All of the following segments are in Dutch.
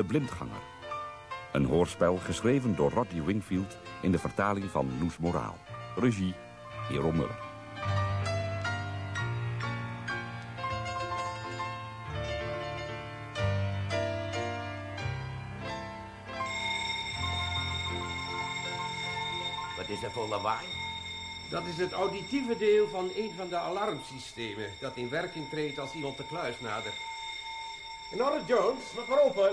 De Blindganger. Een hoorspel geschreven door Roddy Wingfield in de vertaling van Loes Moraal. Regie, Hero Muller. Wat is dat voor lawaai? Dat is het auditieve deel van een van de alarmsystemen... dat in werking treedt als iemand de kluis nadert. In orde, Jones. Mag maar open.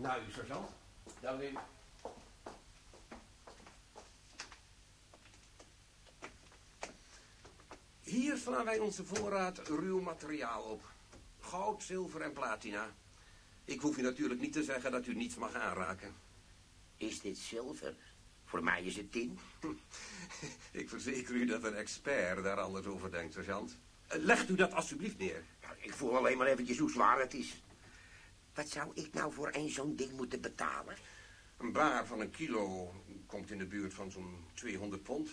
Nou, u, sergeant. Hier slaan wij onze voorraad ruw materiaal op. Goud, zilver en platina. Ik hoef u natuurlijk niet te zeggen dat u niets mag aanraken. Is dit zilver? Voor mij is het tin. Ik verzeker u dat een expert daar anders over denkt, sergeant. Legt u dat alstublieft neer. Ja, Ik voel alleen maar eventjes hoe zwaar het is. Wat zou ik nou voor een zo'n ding moeten betalen? Een baar van een kilo komt in de buurt van zo'n 200 pond.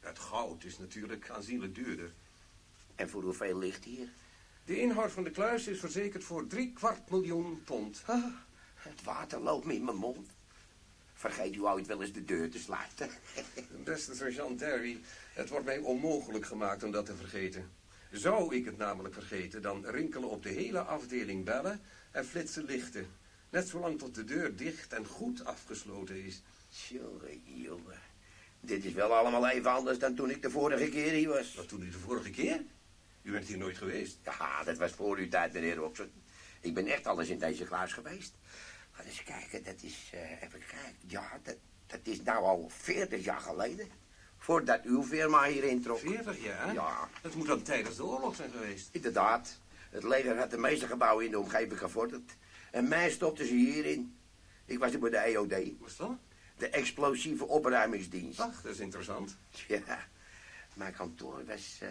Het goud is natuurlijk aanzienlijk duurder. En voor hoeveel ligt hier? De inhoud van de kluis is verzekerd voor drie kwart miljoen pond. Ah, het water loopt me in mijn mond. Vergeet u ooit wel eens de deur te sluiten? Beste sergeant Terry, het wordt mij onmogelijk gemaakt om dat te vergeten. Zou ik het namelijk vergeten, dan rinkelen op de hele afdeling bellen en flitsen lichten. Net zolang tot de deur dicht en goed afgesloten is. Jongen, jongen. Dit is wel allemaal even anders dan toen ik de vorige keer hier was. Wat toen u de vorige keer? U bent hier nooit geweest. Ja, dat was voor uw tijd, meneer Robson. Ik ben echt alles in deze kluis geweest. Laat eens kijken, dat is... eh, even kijken. Ja, dat, dat is nou al 40 jaar geleden. Voordat uw firma hier introk. 40 jaar? Ja. Dat moet dan tijdens de oorlog zijn geweest. Inderdaad. Het leger had de meeste gebouwen in de omgeving gevorderd. En mij stopten ze hierin. Ik was er bij de EOD. Wat is dat? De explosieve opruimingsdienst. Ach, dat is interessant. Ja, mijn kantoor was, eh,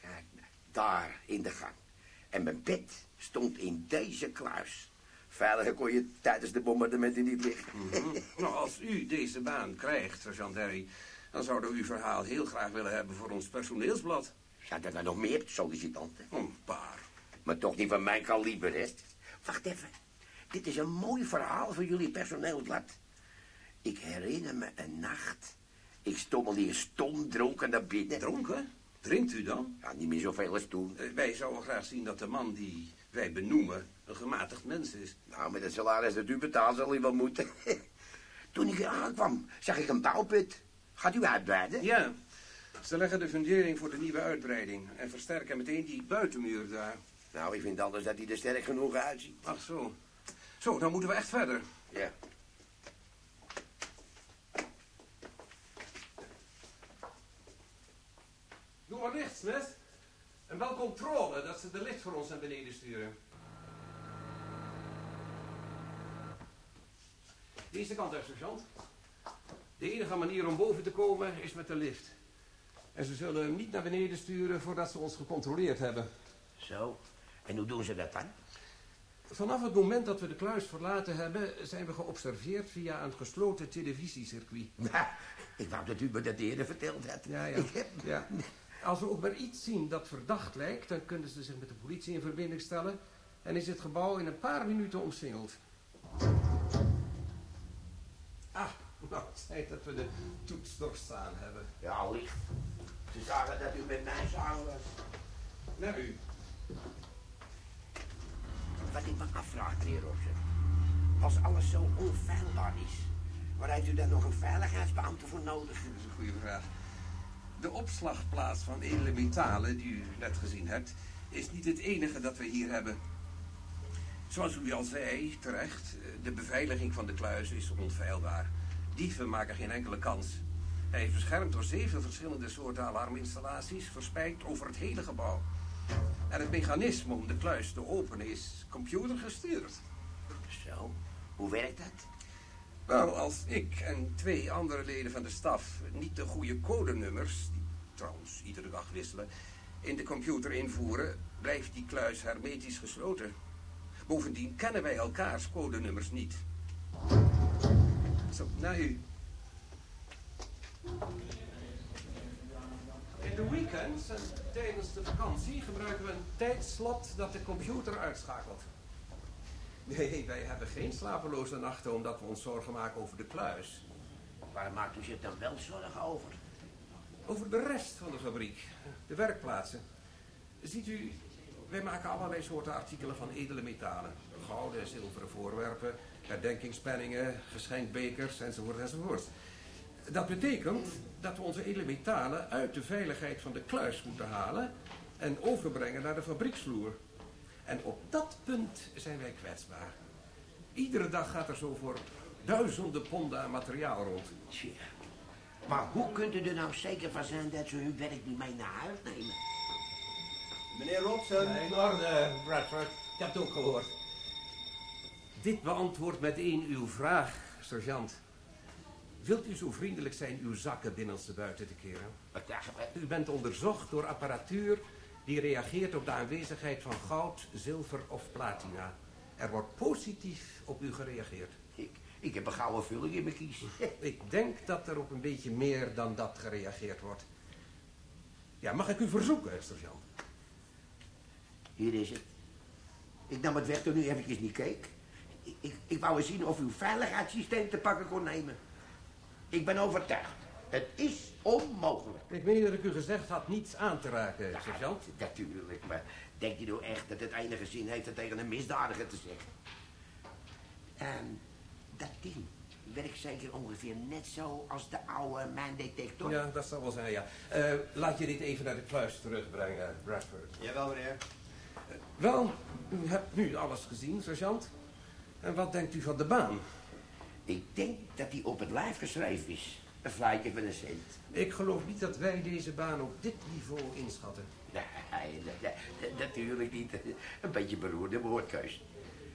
kijk, daar in de gang. En mijn bed stond in deze kluis. Veiliger kon je tijdens de bombardementen niet liggen. Mhm. nou, als u deze baan krijgt, sergeant Harry... dan zouden we uw verhaal heel graag willen hebben voor ons personeelsblad. Zijn er nou nog meer sollicitanten? Een paar. Maar toch niet van mijn kaliber, hè? Wacht even. Dit is een mooi verhaal voor jullie personeelsblad. Ik herinner me een nacht. Ik stommelde hier stom dronken naar binnen. Dronken? Drinkt u dan? Ja, niet meer zoveel als toen. Eh, Wij zouden graag zien dat de man die wij benoemen een gematigd mens is. Nou, met het salaris dat u betaalt zal u wel moeten. Toen ik hier aankwam, zag ik een bouwput. Gaat u uitbreiden? Ja, ze leggen de fundering voor de nieuwe uitbreiding... en versterken meteen die buitenmuur daar. Nou, ik vind anders dat hij er sterk genoeg uitziet. Ach zo. Zo, dan moeten we echt verder. Ja. Doe maar licht, Smith. En wel controle dat ze de licht voor ons naar beneden sturen. Deze kant uit, sergeant. De enige manier om boven te komen is met de lift. En ze zullen hem niet naar beneden sturen voordat ze ons gecontroleerd hebben. Zo. En hoe doen ze dat dan? Vanaf het moment dat we de kluis verlaten hebben... zijn we geobserveerd via een gesloten televisiecircuit. Nou, ik wou dat u me dat eerder verteld had. Ja, ja. Ik heb... ja. Als we ook maar iets zien dat verdacht lijkt... dan kunnen ze zich met de politie in verbinding stellen... en is het gebouw in een paar minuten omsingeld. Ah, nou, het tijd dat we de toets doorstaan hebben. Ja, licht. Ze zagen dat u met mij samen was. Naar u. Wat ik me afvraag, meneer Robson. Als alles zo onfeilbaar is... waar heeft u dan nog een veiligheidsbeambte voor nodig? Dat is een goede vraag. De opslagplaats van edele metalen, die u net gezien hebt... is niet het enige dat we hier hebben. Zoals u al zei, terecht... de beveiliging van de kluis is onfeilbaar. Dieven maken geen enkele kans. Hij is beschermd door zeven verschillende soorten alarminstallaties... verspreid over het hele gebouw. En het mechanisme om de kluis te openen is computergestuurd. Zo, hoe werkt dat? Wel, als ik en twee andere leden van de staf niet de goede codenummers, die trouwens iedere dag wisselen, in de computer invoeren, blijft die kluis hermetisch gesloten. Bovendien kennen wij elkaars codenummers niet. Zo, naar u. De weekend weekends en tijdens de vakantie gebruiken we een tijdslot dat de computer uitschakelt. Nee, wij hebben geen slapeloze nachten omdat we ons zorgen maken over de kluis. Waar maakt u zich dan wel zorgen over? Over de rest van de fabriek, de werkplaatsen. Ziet u, wij maken allerlei soorten artikelen van edele metalen. Gouden en zilveren voorwerpen, herdenkingspenningen, geschenkbekers enzovoort enzovoort. Dat betekent dat we onze edele metalen uit de veiligheid van de kluis moeten halen en overbrengen naar de fabrieksvloer. En op dat punt zijn wij kwetsbaar. Iedere dag gaat er zo voor duizenden ponden aan materiaal rond. Tja. Maar hoe kunt u er nou zeker van zijn dat ze hun werk niet mee naar huis nemen? Meneer Robson. In orde, Bradford. Ik heb het ook gehoord. Dit beantwoordt meteen uw vraag, sergeant. Wilt u zo vriendelijk zijn uw zakken binnenste buiten te keren? U bent onderzocht door apparatuur die reageert op de aanwezigheid van goud, zilver of platina. Er wordt positief op u gereageerd. Ik, ik heb een gouden vulling in mijn kies. Ik denk dat er op een beetje meer dan dat gereageerd wordt. Ja, mag ik u verzoeken, sergeant? Hier is het. Ik nam het weg toen u eventjes niet keek. Ik, ik, ik wou eens zien of u veiligheidssysteem te pakken kon nemen. Ik ben overtuigd. Het is onmogelijk. Ik meen dat ik u gezegd had niets aan te raken, sergeant. Natuurlijk, maar denkt u nou echt dat het enige zin heeft het tegen een misdadiger te zeggen? En dat ding werkt zeker ongeveer net zo als de oude mijndetector. Ja, dat zal wel zijn, ja. Eh, laat je dit even naar de kluis terugbrengen, Bradford. Jawel, meneer. Wel, u hebt nu alles gezien, sergeant. En wat denkt u van de baan? Ik denk dat die op het lijf geschreven is. Een fluitje van een cent. Ik geloof niet dat wij deze baan op dit niveau inschatten. Nee, nee, nee, natuurlijk niet. Een beetje beroerde woordkeus.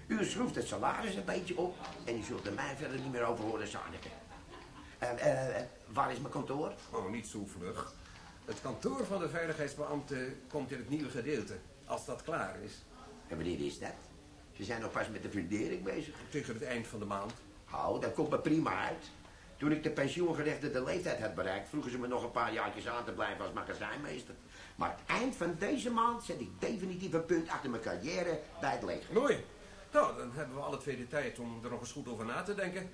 U schroeft het salaris een beetje op en u zult er mij verder niet meer over horen zaniken. En eh, waar is mijn kantoor? Oh, niet zo vlug. Het kantoor van de veiligheidsbeambte komt in het nieuwe gedeelte, als dat klaar is. En wanneer is dat? Ze zijn nog pas met de fundering bezig. Tegen het eind van de maand. Oh, dat komt me prima uit. Toen ik de pensioengerechtigde leeftijd had bereikt, vroegen ze me nog een paar jaartjes aan te blijven als magazijnmeester. Maar eind van deze maand zet ik definitief een punt achter mijn carrière bij het leger. Mooi. Nou, dan hebben we alle twee de tijd om er nog eens goed over na te denken.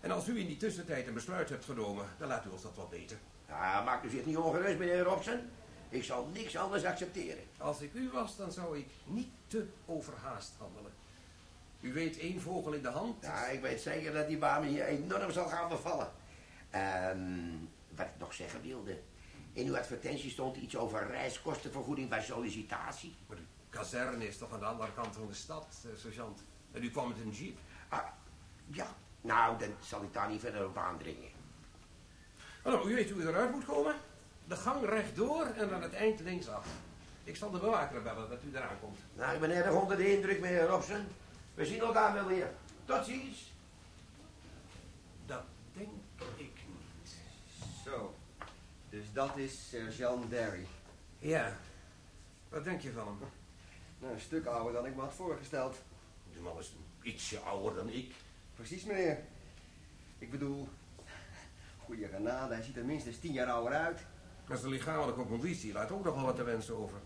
En als u in die tussentijd een besluit hebt genomen, dan laat u ons dat wel weten. Ja, maakt u zich niet ongerust, meneer Robson. Ik zal niks anders accepteren. Als ik u was, dan zou ik niet te overhaast handelen. U weet één vogel in de hand. Ja, ik weet zeker dat die baan hier enorm zal gaan bevallen. Ehm, wat ik nog zeggen wilde. In uw advertentie stond iets over reiskostenvergoeding bij sollicitatie. Maar de kazerne is toch aan de andere kant van de stad, eh, sergeant. En u kwam met een jeep. Ah, ja, nou, dan zal ik daar niet verder op aandringen. Nou, u weet hoe u eruit moet komen. De gang rechtdoor en aan het eind linksaf. Ik zal de bewaker bellen dat u eraan komt. Nou, ik ben erg onder de indruk, meneer Robson. We zien elkaar wel weer. Tot ziens. Dat denk ik niet. Zo. Dus dat is sergeant Derry. Ja. Wat denk je van hem? Nou, een stuk ouder dan ik me had voorgesteld. Die man is ietsje ouder dan ik. Precies, meneer. Ik bedoel, goede genade, hij ziet er minstens tien jaar ouder uit. Maar zijn lichamelijke conditie laat ook nogal wat te wensen over.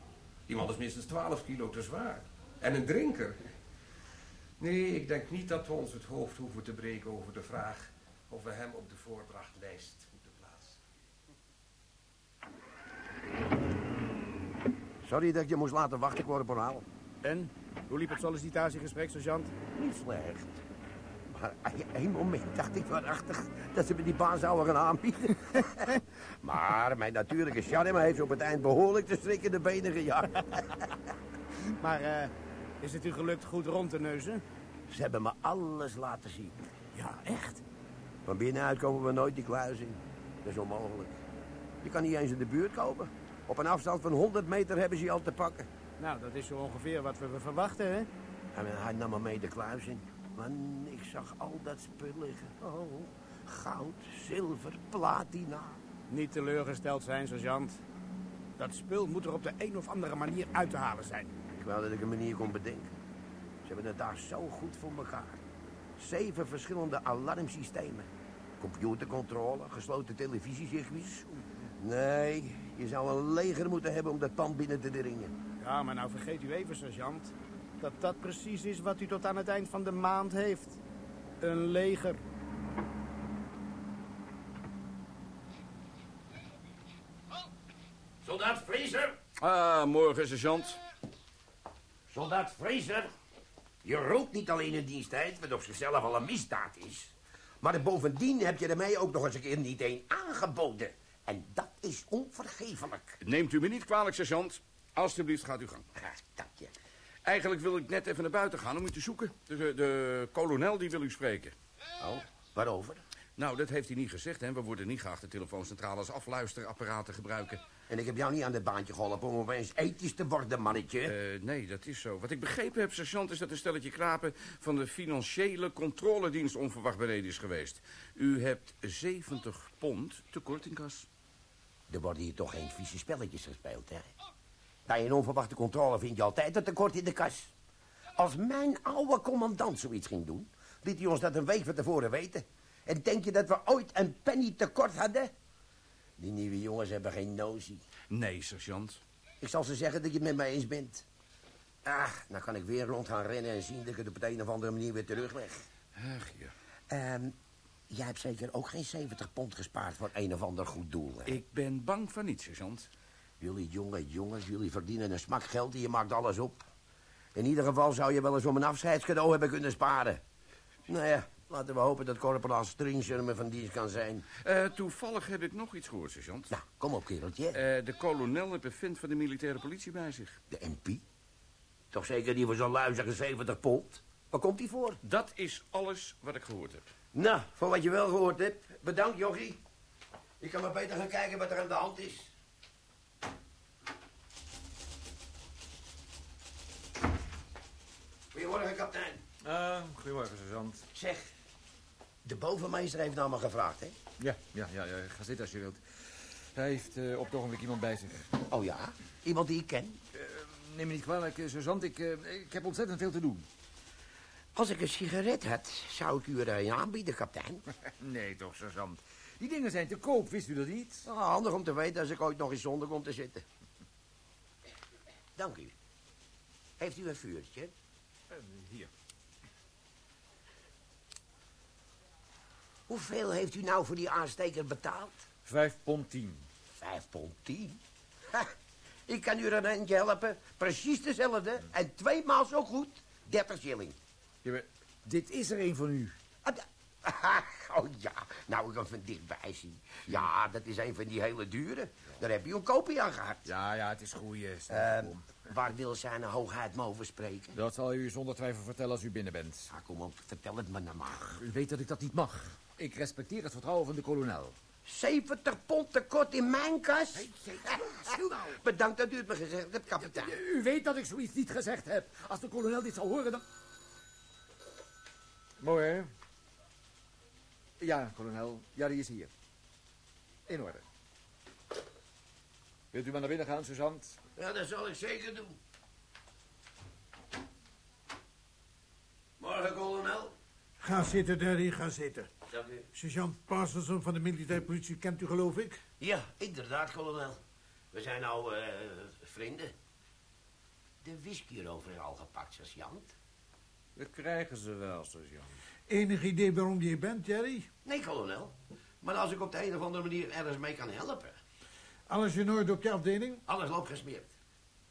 Die man is minstens 12 kilo te zwaar. En een drinker. Nee, ik denk niet dat we ons het hoofd hoeven te breken over de vraag of we hem op de voordrachtlijst moeten plaatsen. Sorry dat ik je moest laten wachten, ik word. En? Hoe liep het sollicitatiegesprek, sergeant? Niet slecht. Maar één moment dacht ik waarachtig dat ze me die baan zouden gaan aanbieden. maar mijn natuurlijke charme heeft op het eind behoorlijk de strik in de benen gejaagd. Maar eh, is het u gelukt goed rond te neuzen? Ze hebben me alles laten zien. Ja, echt? Van binnenuit komen we nooit die kluis in. Dat is onmogelijk. Je kan niet eens in de buurt komen. Op een afstand van 100 meter hebben ze je al te pakken. Nou, dat is zo ongeveer wat we verwachten, hè? En hij nam me mee de kluis in. Man, ik zag al dat spul liggen. Oh, goud, zilver, platina. Niet teleurgesteld zijn, sergeant. Dat spul moet er op de een of andere manier uit te halen zijn. Ik wou dat ik een manier kon bedenken. Ze hebben het daar zo goed voor elkaar. Zeven verschillende alarmsystemen. Computercontrole, gesloten televisiecircuits. Nee, Je zou een leger moeten hebben om dat pand binnen te dringen. Ja, maar nou vergeet u even, sergeant... dat dat precies is wat u tot aan het eind van de maand heeft. Een leger. Soldaat Fraser! Ah, morgen, sergeant. Soldaat Fraser! Je rookt niet alleen in diensttijd, wat op zichzelf al een misdaad is. Maar bovendien heb je er mij ook nog eens een keer niet één aangeboden. En dat is onvergeeflijk. Neemt u me niet kwalijk, sergeant. Alsjeblieft, gaat u gang. Graag dat je. Eigenlijk wil ik net even naar buiten gaan om u te zoeken. De, de kolonel die wil u spreken. Oh, waarover? Nou, dat heeft hij niet gezegd, hè. We worden niet graag de telefooncentrale als afluisterapparaten gebruiken. En ik heb jou niet aan het baantje geholpen om opeens ethisch te worden, mannetje. Eh, nee, dat is zo. Wat ik begrepen heb, sergeant, is dat een stelletje krapen... van de financiële controledienst onverwacht beneden is geweest. U hebt 70 pond tekort in kas. Er worden hier toch geen vieze spelletjes gespeeld, hè? Bij een onverwachte controle vind je altijd een tekort in de kas. Als mijn oude commandant zoiets ging doen... liet hij ons dat een week van tevoren weten. En denk je dat we ooit een penny tekort hadden? Die nieuwe jongens hebben geen notie. Nee, sergeant. Ik zal ze zeggen dat je het met mij eens bent. Ach, dan kan ik weer rond gaan rennen en zien dat ik het op een of andere manier weer terugleg. Ach, ja. Ehm, jij hebt zeker ook geen 70 pond gespaard voor een of ander goed doel, hè? Ik ben bang van niet, sergeant. Jullie jonge jongens, jullie verdienen een smak geld en je maakt alles op. In ieder geval zou je wel eens om een afscheidscadeau hebben kunnen sparen. Nou ja, laten we hopen dat corporaal Stringser me van dienst kan zijn. Eh, toevallig heb ik nog iets gehoord, sergeant. Nou, kom op, kereltje. Eh, de kolonel heeft een vent van de militaire politie bij zich. De MP? Toch zeker die voor zo'n luizige 70 pond? Waar komt die voor? Dat is alles wat ik gehoord heb. Nou, voor wat je wel gehoord hebt. Bedankt, jochie. Ik kan maar beter gaan kijken wat er aan de hand is. Goedemorgen, kapitein. Ah, goedemorgen, sergeant. Zeg, de bovenmeester heeft naar me gevraagd, hè? Ja, ja, ja, ja, ga zitten als je wilt. Hij heeft eh, op het ogenblik iemand bij zich. Oh ja? Iemand die ik ken? Eh, neem me niet kwalijk, eh, sergeant. Ik, ik heb ontzettend veel te doen. Als ik een sigaret had, zou ik u er een aanbieden, kapitein. nee, toch, sergeant. Die dingen zijn te koop, wist u dat niet? Nou, handig om te weten als ik ooit nog eens zonder kom te zitten. Dank u. Heeft u een vuurtje? hier. Hoeveel heeft u nou voor die aansteker betaald? Vijf pond tien. Vijf pond tien? Ha, ik kan u er een eentje helpen. Precies dezelfde. En tweemaal zo goed. 30 shilling. Ja, maar dit is er een van u. Ah, da- Oh ja, nou ik hem van dichtbij zie. Ja, dat is een van die hele dure. Daar heb je een kopie aan gehad. Ja, ja, het is goeie. Ehm, waar wil zijn hoogheid me over spreken? Dat zal u zonder twijfel vertellen als u binnen bent. Ah, kom op, vertel het me nou maar. U weet dat ik dat niet mag. Ik respecteer het vertrouwen van de kolonel. 70 pond tekort in mijn kas? Bedankt dat u het me gezegd hebt, kapitein. U weet dat ik zoiets niet gezegd heb. Als de kolonel dit zal horen, dan... Mooi, hè? Ja, kolonel. Ja, die is hier. In orde. Wilt u maar naar binnen gaan, sergeant? Ja, dat zal ik zeker doen. Morgen, kolonel. Ga zitten, Daddy, ga zitten. Dank u. Sergeant Parsonson van de militaire politie kent u, geloof ik? Ja, inderdaad, kolonel. We zijn nou eh, vrienden. De whisky erover al gepakt, sergeant. Dat krijgen ze wel, sergeant. Enig idee waarom je hier bent, Jerry? Nee, kolonel. Maar als ik op de een of andere manier ergens mee kan helpen. Alles in orde op je afdeling? Alles loopt gesmeerd.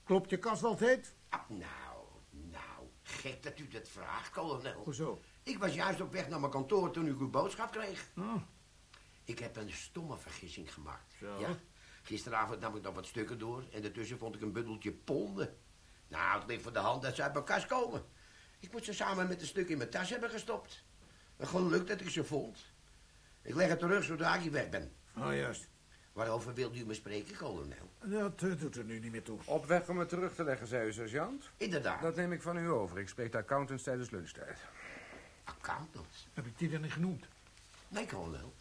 Klopt je kast altijd? Ah, nou, nou, gek dat u dat vraagt, kolonel. Hoezo? Ik was juist op weg naar mijn kantoor toen ik uw boodschap kreeg. Oh, Ik heb een stomme vergissing gemaakt. Zo? Ja. Gisteravond nam ik nog wat stukken door en daartussen vond ik een bundeltje ponden. Nou, het ligt voor de hand dat ze uit mijn kast komen. Ik moet ze samen met een stuk in mijn tas hebben gestopt. Een geluk dat ik ze vond. Ik leg het terug zodra ik weg ben. oh juist. Waarover wilt u me spreken, kolonel? Dat eh, doet er nu niet meer toe. Op weg om het terug te leggen, zei u, sergeant. Inderdaad. Dat neem ik van u over. Ik spreek de accountants tijdens lunchtijd. Accountants. Heb ik die dan niet genoemd? Nee, kolonel.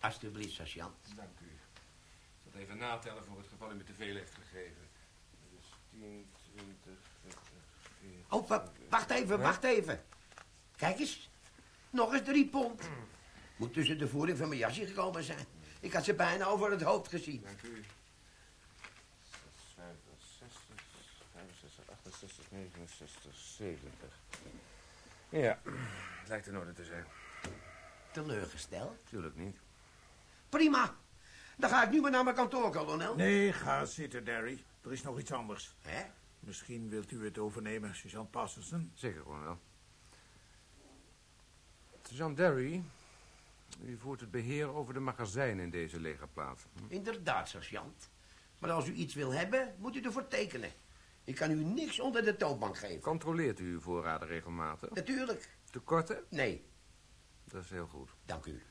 Alsjeblieft, sergeant. Dank u. Ik zal even natellen voor het geval u me te veel heeft gegeven. Dus 10, 20, 30, 40... Oh, wa- wacht even, wacht even. Kijk eens. Nog eens drie pond. Moet tussen de voering van mijn jasje gekomen zijn. Ik had ze bijna over het hoofd gezien. Dank u. 65, 65, 68, 69, 70. Ja, lijkt in orde te zijn. Teleurgesteld? Tuurlijk niet. Prima. Dan ga ik nu maar naar mijn kantoor, kolonel. Nee, ga zitten, Derry. Er is nog iets anders. Hè? Misschien wilt u het overnemen, sergeant Pasterson. Zeker, kolonel. Sergeant Derry, u voert het beheer over de magazijnen in deze legerplaats. Hm? Inderdaad, sergeant. Maar als u iets wil hebben, moet u ervoor tekenen. Ik kan u niks onder de toonbank geven. Controleert u uw voorraden regelmatig? Natuurlijk. Tekorten? Nee, Dat is heel goed. dank u.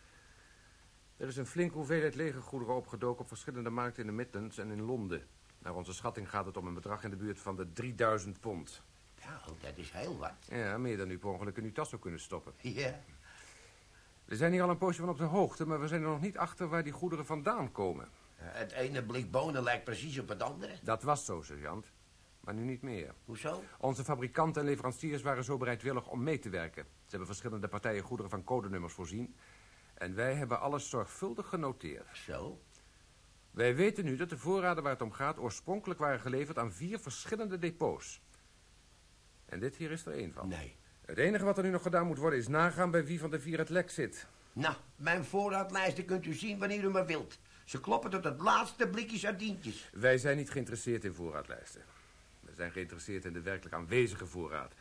Er is een flinke hoeveelheid legergoederen opgedoken op verschillende markten in de Midlands en in Londen. Naar onze schatting gaat het om een bedrag in de buurt van de 3000 pond. Nou, dat is heel wat. Ja, meer dan u per ongeluk in uw tas zou kunnen stoppen. Ja. We zijn hier al een poosje van op de hoogte, maar we zijn er nog niet achter waar die goederen vandaan komen. Het ene blik bonen lijkt precies op het andere. Dat was zo, sergeant. Maar nu niet meer. Hoezo? Onze fabrikanten en leveranciers waren zo bereidwillig om mee te werken. Ze hebben verschillende partijen goederen van codenummers voorzien. En wij hebben alles zorgvuldig genoteerd. Zo? Wij weten nu dat de voorraden waar het om gaat... oorspronkelijk waren geleverd aan vier verschillende depots. En dit hier is er één van. Nee. Het enige wat er nu nog gedaan moet worden... is nagaan bij wie van de vier het lek zit. Nou, mijn voorraadlijsten kunt u zien wanneer u maar wilt. Ze kloppen tot het laatste blikje sardientjes. Wij zijn niet geïnteresseerd in voorraadlijsten. Zijn geïnteresseerd in de werkelijk aanwezige voorraad.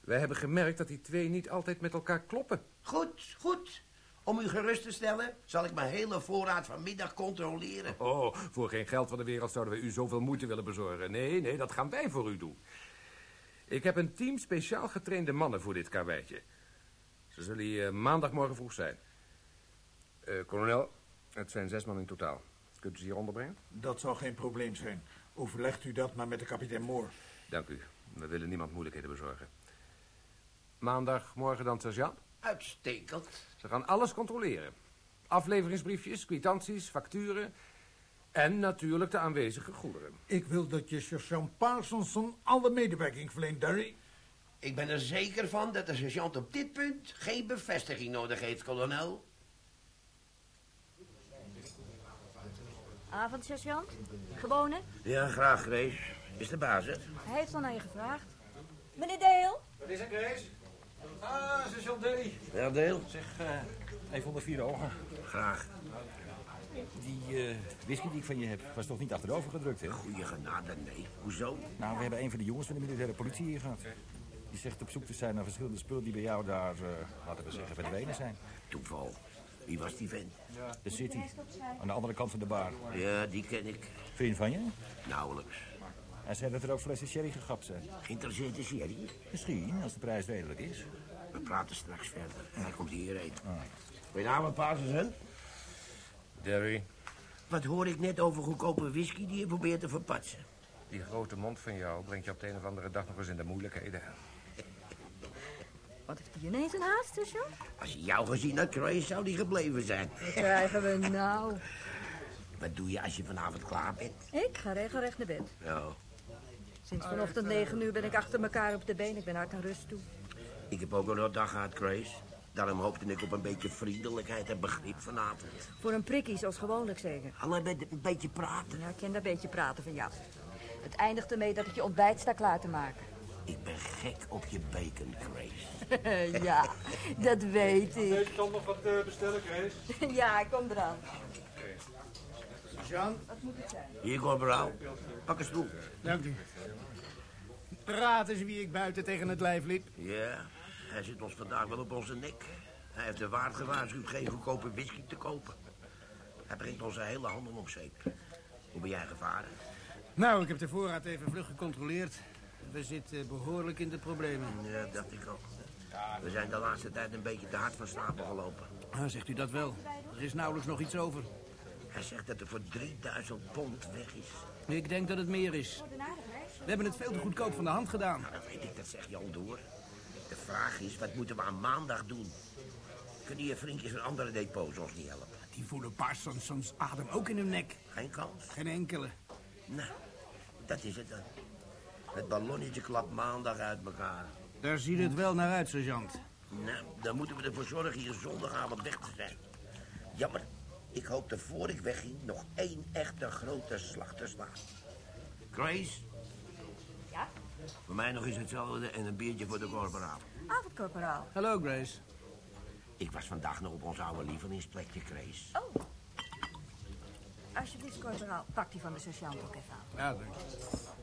Wij hebben gemerkt dat die twee niet altijd met elkaar kloppen. Goed, goed. Om u gerust te stellen, zal ik mijn hele voorraad vanmiddag controleren. Oh, voor geen geld van de wereld zouden we u zoveel moeite willen bezorgen. Nee, nee, dat gaan wij voor u doen. Ik heb een team speciaal getrainde mannen voor dit karweitje. Ze zullen hier maandagmorgen vroeg zijn. Eh, kolonel, het zijn zes man in totaal. Kunt u ze hier onderbrengen? Dat zal geen probleem zijn. Overlegt u dat maar met de kapitein Moore. Dank u. We willen niemand moeilijkheden bezorgen. Maandagmorgen dan, sergeant. Uitstekend. Ze gaan alles controleren. Afleveringsbriefjes, kwitanties, facturen... en natuurlijk de aanwezige goederen. Ik wil dat je sergeant Parsonson alle medewerking verleent, Derry. Ik ben er zeker van dat de sergeant op dit punt geen bevestiging nodig heeft, kolonel. Avond, sergeant. Gewone? Ja, graag, Grace. Is de baas het? Hij heeft al naar je gevraagd. Meneer Dale? Wat is er, Grace? Ah, sergeant Derry. Ja, Deel. Zeg, eh, even onder vier ogen. Graag. Die eh, whisky die ik van je heb, was toch niet achterover gedrukt, hè? Goeie genade, nee. Hoezo? Nou, we hebben een van de jongens van de militaire politie hier gehad. Die zegt op zoek te zijn naar verschillende spullen die bij jou daar, eh, laten we zeggen, verdwenen zijn. Toeval. Wie was die vent? De City, aan de andere kant van de bar. Ja, die ken ik. Je van je? Nauwelijks. Hij zei dat er ook flessen sherry gegapt zijn. Geïnteresseerd hij niet. Misschien, als de prijs redelijk is. We praten straks verder. Hij komt hierheen. Goedenavond, Patersen. Derry, Wat hoor ik net over goedkope whisky die je probeert te verpatsen? die grote mond van jou brengt je op de een of andere dag nog eens in de moeilijkheden. Wat heeft hij ineens een haast, sergeant? Als hij jou gezien had, Grace, zou die gebleven zijn. Krijgen we nou? Wat doe je als je vanavond klaar bent? Ik ga regelrecht naar bed. Ja, Sinds vanochtend negen uur ben ik achter elkaar op de been. Ik ben hard aan rust toe. ik heb ook een rotdag gehad, Grace. Daarom hoopte ik op een beetje vriendelijkheid en begrip vanavond. Voor een prikkie, zoals gewoonlijk zeker. Alleen met een beetje praten. Ja, ik ken dat beetje praten van jou. Het eindigt ermee dat ik je ontbijt sta klaar te maken. Ik ben gek op je bacon, Grace. ja, dat weet ik. Ik kan nog wat bestellen, Grace. ja, ik kom eraan. Sergeant, Wat moet het zijn? Hier, corporaal. Pak een stoel. dank u. Raad eens wie ik buiten tegen het lijf liep. Ja, hij zit ons vandaag wel op onze nek. Hij heeft de waard gewaarschuwd geen goedkope whisky te kopen. Hij brengt onze hele handel om zeep. Hoe ben jij gevaren? Nou, ik heb de voorraad even vlug gecontroleerd. We zitten behoorlijk in de problemen. Ja, dacht ik ook. We zijn de laatste tijd een beetje te hard van stapel gelopen. Ah, zegt u dat wel? Er is nauwelijks nog iets over. Hij zegt dat er voor 3000 pond weg is. Ik denk dat het meer is. We hebben het veel te goedkoop van de hand gedaan. Nou, dat weet ik, dat zeg je al door. De vraag is, wat moeten we aan maandag doen? Kunnen je vriendjes van andere depots ons niet helpen? Die voelen Parsons soms adem ook in hun nek. Geen kans? Geen enkele. Nou, dat is het dan. Het ballonnetje klapt maandag uit elkaar. Daar ziet het wel naar uit, sergeant. Nou, dan moeten we ervoor zorgen hier zondagavond weg te zijn. Jammer. Ik hoopte voor ik wegging nog één echte grote slag te slaan. Grace? Ja? Voor mij nog eens hetzelfde en een biertje voor de corporaal. Avond, corporaal. Hallo, Grace. Ik was vandaag nog op ons oude lievelingsplekje, Grace. Oh. Alsjeblieft, corporaal. Pak die van de sergeant ook even aan. Ja, dank je.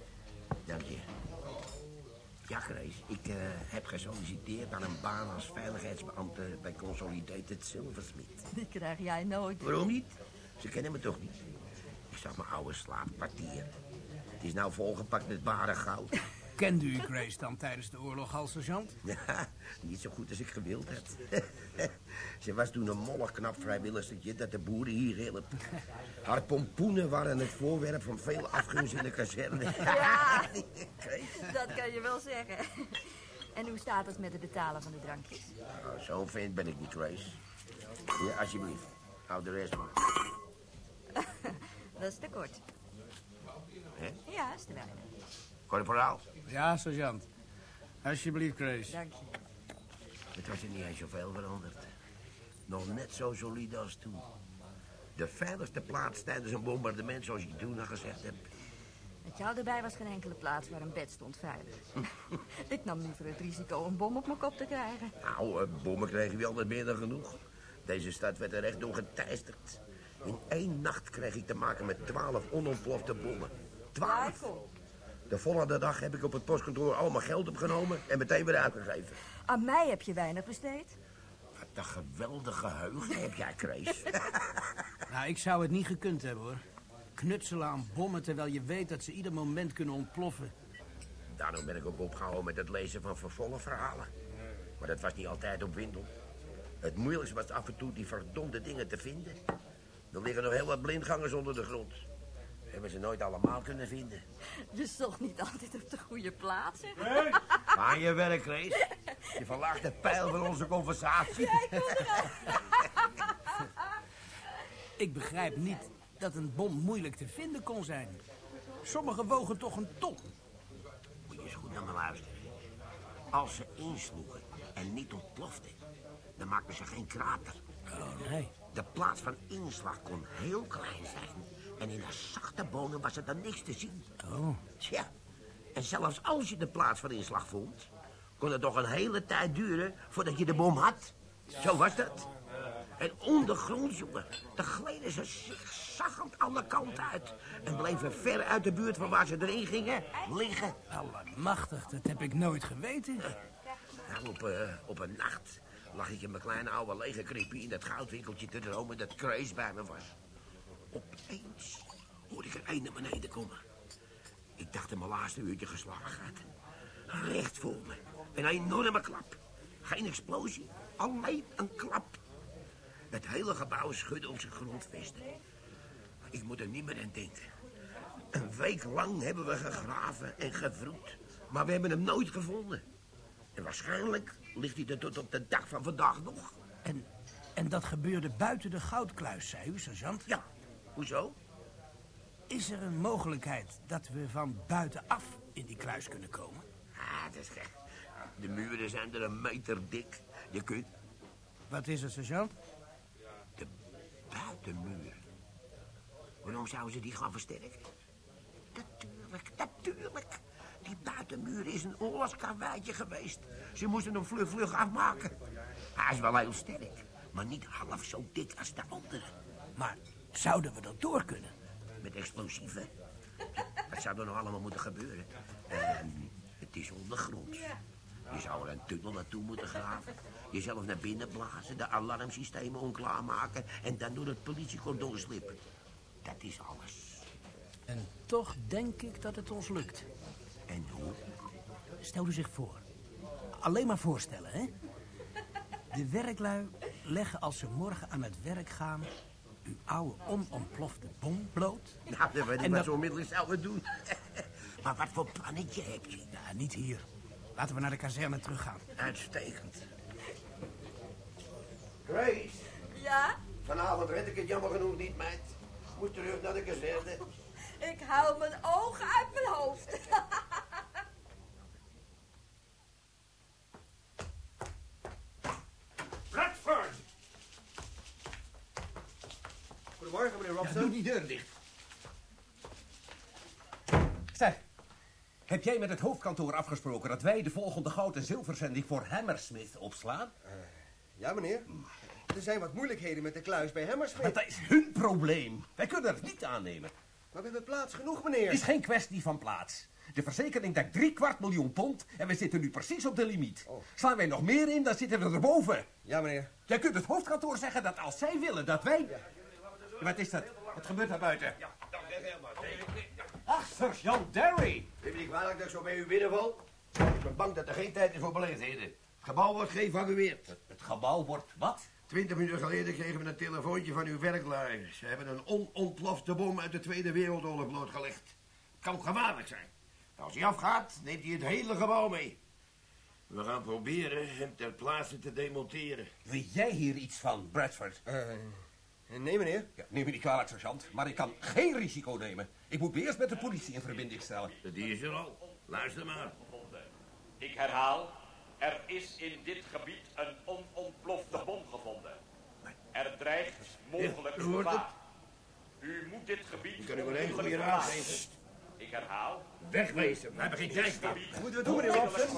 Dank je. Ja, Grace, ik eh, heb gesolliciteerd aan een baan als veiligheidsbeambte bij Consolidated Silversmith. Die krijg jij nooit. Waarom niet? Ze kennen me toch niet? Ik zag mijn oude slaapkwartier. Het is nou volgepakt met bare goud. Kende u Grace dan tijdens de oorlog als sergeant? Ja, niet zo goed als ik gewild had. Ze was toen een mollig knap vrijwilligertje dat de boeren hier hielp. Haar pompoenen waren het voorwerp van veel afgunst in de kazerne. Ja, dat kan je wel zeggen. En hoe staat het met het betalen van de drankjes? Nou, Zo'n vent ben ik niet, Grace. Ja, alsjeblieft. Hou de rest maar. Dat is te kort. Hè? Ja, is te weinig. Corporaal, Ja, sergeant. Alsjeblieft, Grace. Dank je. het was er niet eens zoveel veranderd. Nog net zo solide als toen. De veiligste plaats tijdens een bombardement, zoals je toen al gezegd hebt. Met jou erbij was geen enkele plaats waar een bed stond veilig. Ik nam liever het risico een bom op mijn kop te krijgen. Nou, eh, bommen kregen we altijd meer dan genoeg. Deze stad werd er echt door geteisterd. In één nacht kreeg ik te maken met twaalf onontplofte bommen. Twaalf! De volgende dag heb ik op het postkantoor allemaal geld opgenomen en meteen weer uitgegeven. Aan mij heb je weinig besteed. Wat een geweldige geheugen heb jij, Grace. Nou, ik zou het niet gekund hebben, hoor. Knutselen aan bommen terwijl je weet dat ze ieder moment kunnen ontploffen. Daarom ben ik ook opgehouden met het lezen van vervolgverhalen. Maar dat was niet altijd op windel. Het moeilijkste was af en toe die verdomde dingen te vinden. Er liggen nog heel wat blindgangers onder de grond. We hebben ze nooit allemaal kunnen vinden. Je zocht niet altijd op de goede plaats, zeg. Aan je werk, Grace. Je verlaagt de pijl van onze conversatie. Ik begrijp niet dat een bom moeilijk te vinden kon zijn. Sommige wogen toch een ton. Moet je eens goed naar me luisteren. Als ze insloegen en niet ontploften, dan maakten ze geen krater. Oh, nee. De plaats van inslag kon heel klein zijn. En in de zachte bonen was er dan niks te zien. Oh. Tja, en zelfs als je de plaats van inslag vond... kon het toch een hele tijd duren voordat je de bom had. Zo was dat. En ondergronds, jongen, dan gleden ze zigzaggend alle kanten uit... en bleven ver uit de buurt van waar ze erin gingen liggen. Allemachtig, dat heb ik nooit geweten. Nou, op, eh, op een nacht lag ik in mijn kleine oude lege kriepie in dat goudwinkeltje te dromen dat Grace bij me was. Opeens hoorde ik een naar beneden komen. Ik dacht dat mijn laatste uurtje geslagen had. Recht voor me. Een enorme klap. Geen explosie, alleen een klap. Het hele gebouw schudde op zijn grondvesten. Ik moet er niet meer aan denken. Een week lang hebben we gegraven en gevroed. Maar we hebben hem nooit gevonden. En waarschijnlijk ligt hij er tot op de dag van vandaag nog. En, en dat gebeurde buiten de goudkluis, zei u, sergeant? Ja, hoezo? Is er een mogelijkheid dat we van buitenaf in die kluis kunnen komen? Ah, dat is gek. De muren zijn er een meter dik. Je kunt Wat is er, sergeant? de buitenmuur. Waarom zouden ze die gaan versterken? Natuurlijk, natuurlijk. Die buitenmuur is een oorlogskarweitje geweest. Ze moesten hem vlug, vlug afmaken. Hij is wel heel sterk, maar niet half zo dik als de andere. Maar zouden we er door kunnen? Met explosieven. Wat zou er nog allemaal moeten gebeuren? En het is ondergrond. Je zou er een tunnel naartoe moeten graven. Jezelf naar binnen blazen, de alarmsystemen onklaar maken... en dan door het politiecordon slippen. Dat is alles. En toch denk ik dat het ons lukt. En hoe? Stel u zich voor. Alleen maar voorstellen, hè? De werklui leggen als ze morgen aan het werk gaan... uw oude onontplofte bom bloot. Nou, dat weet ik En wat zo onmiddellijk zouden doen. maar wat voor plannetje heb je? Ja, niet hier. Laten we naar de kazerne teruggaan. Uitstekend. Grace, Ja? vanavond red ik het jammer genoeg niet, meid. Moet terug naar de kazerne. Ik hou mijn ogen uit mijn hoofd. Goedemorgen, meneer Ja, Robson. doe die deur dicht. Zeg, heb jij met het hoofdkantoor afgesproken dat wij de volgende goud- en zilverzending voor Hammersmith opslaan? Ja, meneer. Er zijn wat moeilijkheden met de kluis bij Maar Hammersmith. dat is hun probleem. Wij kunnen het niet aannemen. Maar we hebben plaats genoeg, meneer. Het is geen kwestie van plaats. De verzekering dekt drie kwart miljoen pond en we zitten nu precies op de limiet. Slaan wij nog meer in, dan zitten we erboven. Ja, meneer. Jij kunt het hoofdkantoor zeggen dat als zij willen dat wij... Wat is dat? Wat gebeurt daar buiten? Ach, sergeant Derry. Neem me niet kwalijk dat ik zo bij u binnenval. Ik ben bang dat er geen tijd is voor beleefdheden. Het gebouw wordt geëvacueerd. Het gebouw wordt wat? Twintig minuten geleden kregen we een telefoontje van uw werklui. Ze hebben een onontplofte bom uit de Tweede Wereldoorlog blootgelegd. Het kan gevaarlijk zijn. Als hij afgaat, neemt hij het hele gebouw mee. We gaan proberen hem ter plaatse te demonteren. Weet jij hier iets van, Bradford? Eh, nee, meneer. Ja, neem me niet kwalijk, sergeant, maar ik kan geen risico nemen. Ik moet me eerst met de politie in verbinding stellen. Die is er al. Luister maar. Ik herhaal, er is in dit gebied een onontplofte bom gevonden. Er dreigt mogelijk Ja, u hoort gevaar. U moet dit gebied Ik kan u wel één onmiddellijk goede raad verlaten. geven. Ik herhaal, Wegwezen. We hebben geen tijd meer. gebied Moeten we doen, meneer Robson?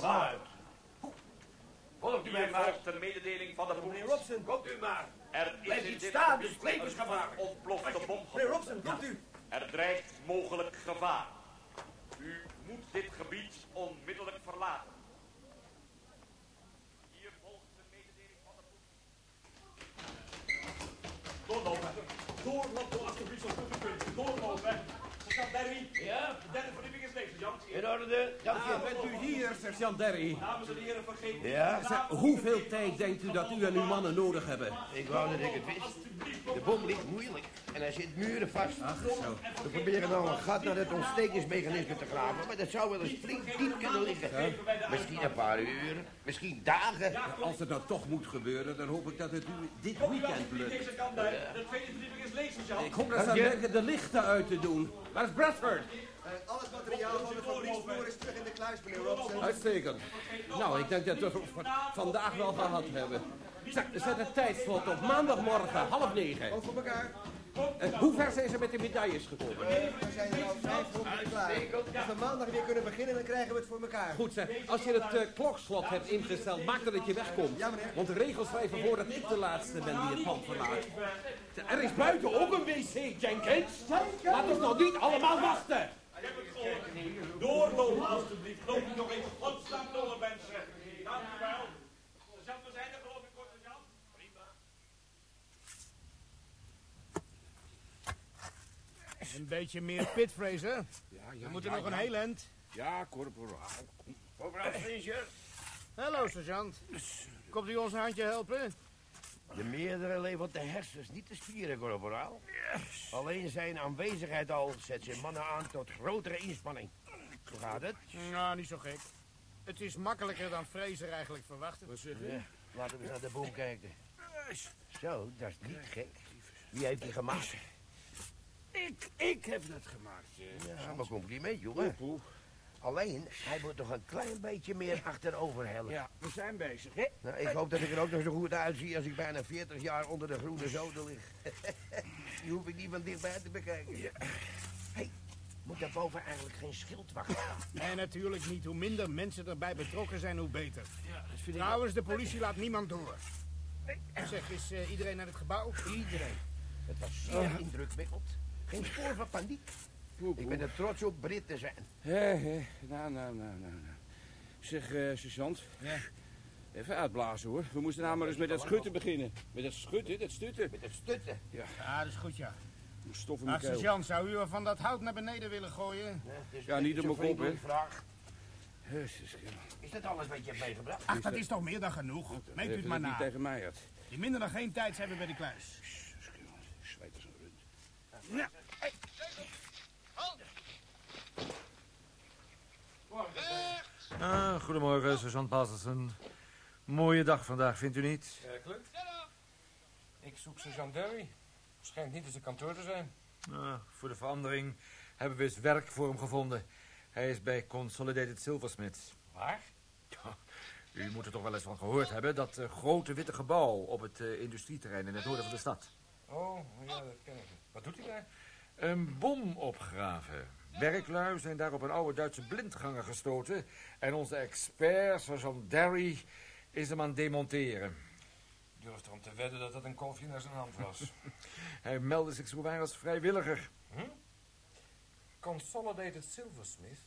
Volgt u Hier mij maar. de mededeling van de Meneer politie. Robson. Komt u maar. Er is in dit staan, gebied dus levensgevaar. een ontplofte bom Meneer. Robson, komt u. Er dreigt mogelijk gevaar. U moet dit gebied onmiddellijk verlaten. Hier volgt de mededeling van de politie. Doorlopen. Doorlopen, alsjeblieft, zo goed kunt. Doorlopen. Sergeant Derry. Ja? De derde verdieping is leeg, sergeant. In orde. Dank je. bent u hier, sergeant Derry? Dames en heren, vergeet niet. Ja? Zeg, hoeveel tijd denkt u dat u en uw mannen nodig hebben? Ik wou dat ik het wist. De bom ligt moeilijk en hij zit muren vast. zo. We proberen nou een gat naar het ontstekingsmechanisme te graven, maar dat zou wel eens flink diep kunnen liggen. Misschien een paar uur, misschien dagen. Als het nou toch moet gebeuren, dan hoop ik dat het u dit weekend lukt. Deze kant uit. De tweede verdieping is leeg, sergeant. Ik hoop dat ze aan denken de lichten uit te doen. Waar is Bradford? Al het materiaal van de fabrieksvloer is terug in de kluis, meneer Robson. Uitstekend. Nou, ik denk dat we vandaag wel gehad hebben. Zeg, zet het tijdslot op maandagmorgen, half negen. Ook voor elkaar. En hoe ver zijn ze met de medailles gekomen? We zijn er al vijf minuten klaar. Als we maandag weer kunnen beginnen, dan krijgen we het voor elkaar. Goed zeg, als je het eh, klokslot hebt ingesteld, maak dat je wegkomt. Ja, meneer. Want de regels schrijven voor dat ik de laatste ben die het pand verlaat. Er is buiten ook een wc, Jenkins. Laat ons nog niet allemaal wachten. Ik heb het gehoord. Doorlopen, alstublieft. Loop nog even godsnaam door, mensen. Dank u wel. Sergeant, we zijn er geloof ik, voor sergeant. Prima. Een beetje meer pit, Fraser. Ja, We moeten nog een heel eind. Ja, corporaal. Corporaal Fraser, Hallo, sergeant. Komt u ons een handje helpen? De meerdere levert de hersens, niet de spieren, corporaal. Alleen zijn aanwezigheid al zet zijn mannen aan tot grotere inspanning. Hoe gaat het? Nou, niet zo gek. Het is makkelijker dan Fraser eigenlijk verwachtte. Ja, laten we eens naar de boom kijken. Zo, dat is niet gek. Wie heeft die gemaakt? Ik, ik heb dat gemaakt. Ja, maar compliment, jongen. Alleen, hij moet nog een klein beetje meer achterover hellen. Ja, we zijn bezig, hè? Nou, ik hoop dat ik er ook nog zo goed uitzie als ik bijna 40 jaar onder de groene zoden lig. Die hoef ik niet van dichtbij te bekijken. hey, moet daar boven eigenlijk geen schildwacht staan? En natuurlijk niet. Hoe minder mensen erbij betrokken zijn, hoe beter. Trouwens, de politie laat niemand door. Zeg, is eh, iedereen naar het gebouw? Iedereen. Het was zeer indrukwekkend. Geen spoor van paniek. Ik ben er trots op Brit te zijn. Hé, hé. Nou, nou, nou, nou. nou. Zeg, eh sergeant. Ja. Even uitblazen, hoor. We moesten nou maar eens met dat schutten beginnen. Met dat schutten, dat stutten. Met het stutten. Ja, Ja, dat is goed, ja. stof in mijn keel. sergeant, zou u wel van dat hout naar beneden willen gooien? Ja, niet op mijn kop, hè. Vraag. Is dat alles wat je hebt meegebracht? Ach, dat is toch meer dan genoeg? Meet u het maar niet na. tegen mij had. In minder dan geen tijd we bij de kluis. Zweet als een rund. Ah, goedemorgen, sergeant Basselson. Mooie dag vandaag, vindt u niet? Werkelijk? Ik zoek sergeant Derry. Schijnt niet in zijn kantoor te zijn. Ah, voor de verandering hebben we eens werk voor hem gevonden. Hij is bij Consolidated Silversmiths. Waar? Ja, u moet er toch wel eens van gehoord hebben... dat eh, grote witte gebouw op het eh, industrieterrein in het noorden van de stad. Oh, ja, dat ken ik. Wat doet hij daar? Een bom opgraven. Werklui zijn daar op een oude Duitse blindganger gestoten... en onze expert, sergeant Derry, is hem aan het demonteren. Ik durf erom te wedden dat dat een kolfje naar zijn hand was. Hij meldde zich zowaar als vrijwilliger. Hm? Consolidated Silversmith?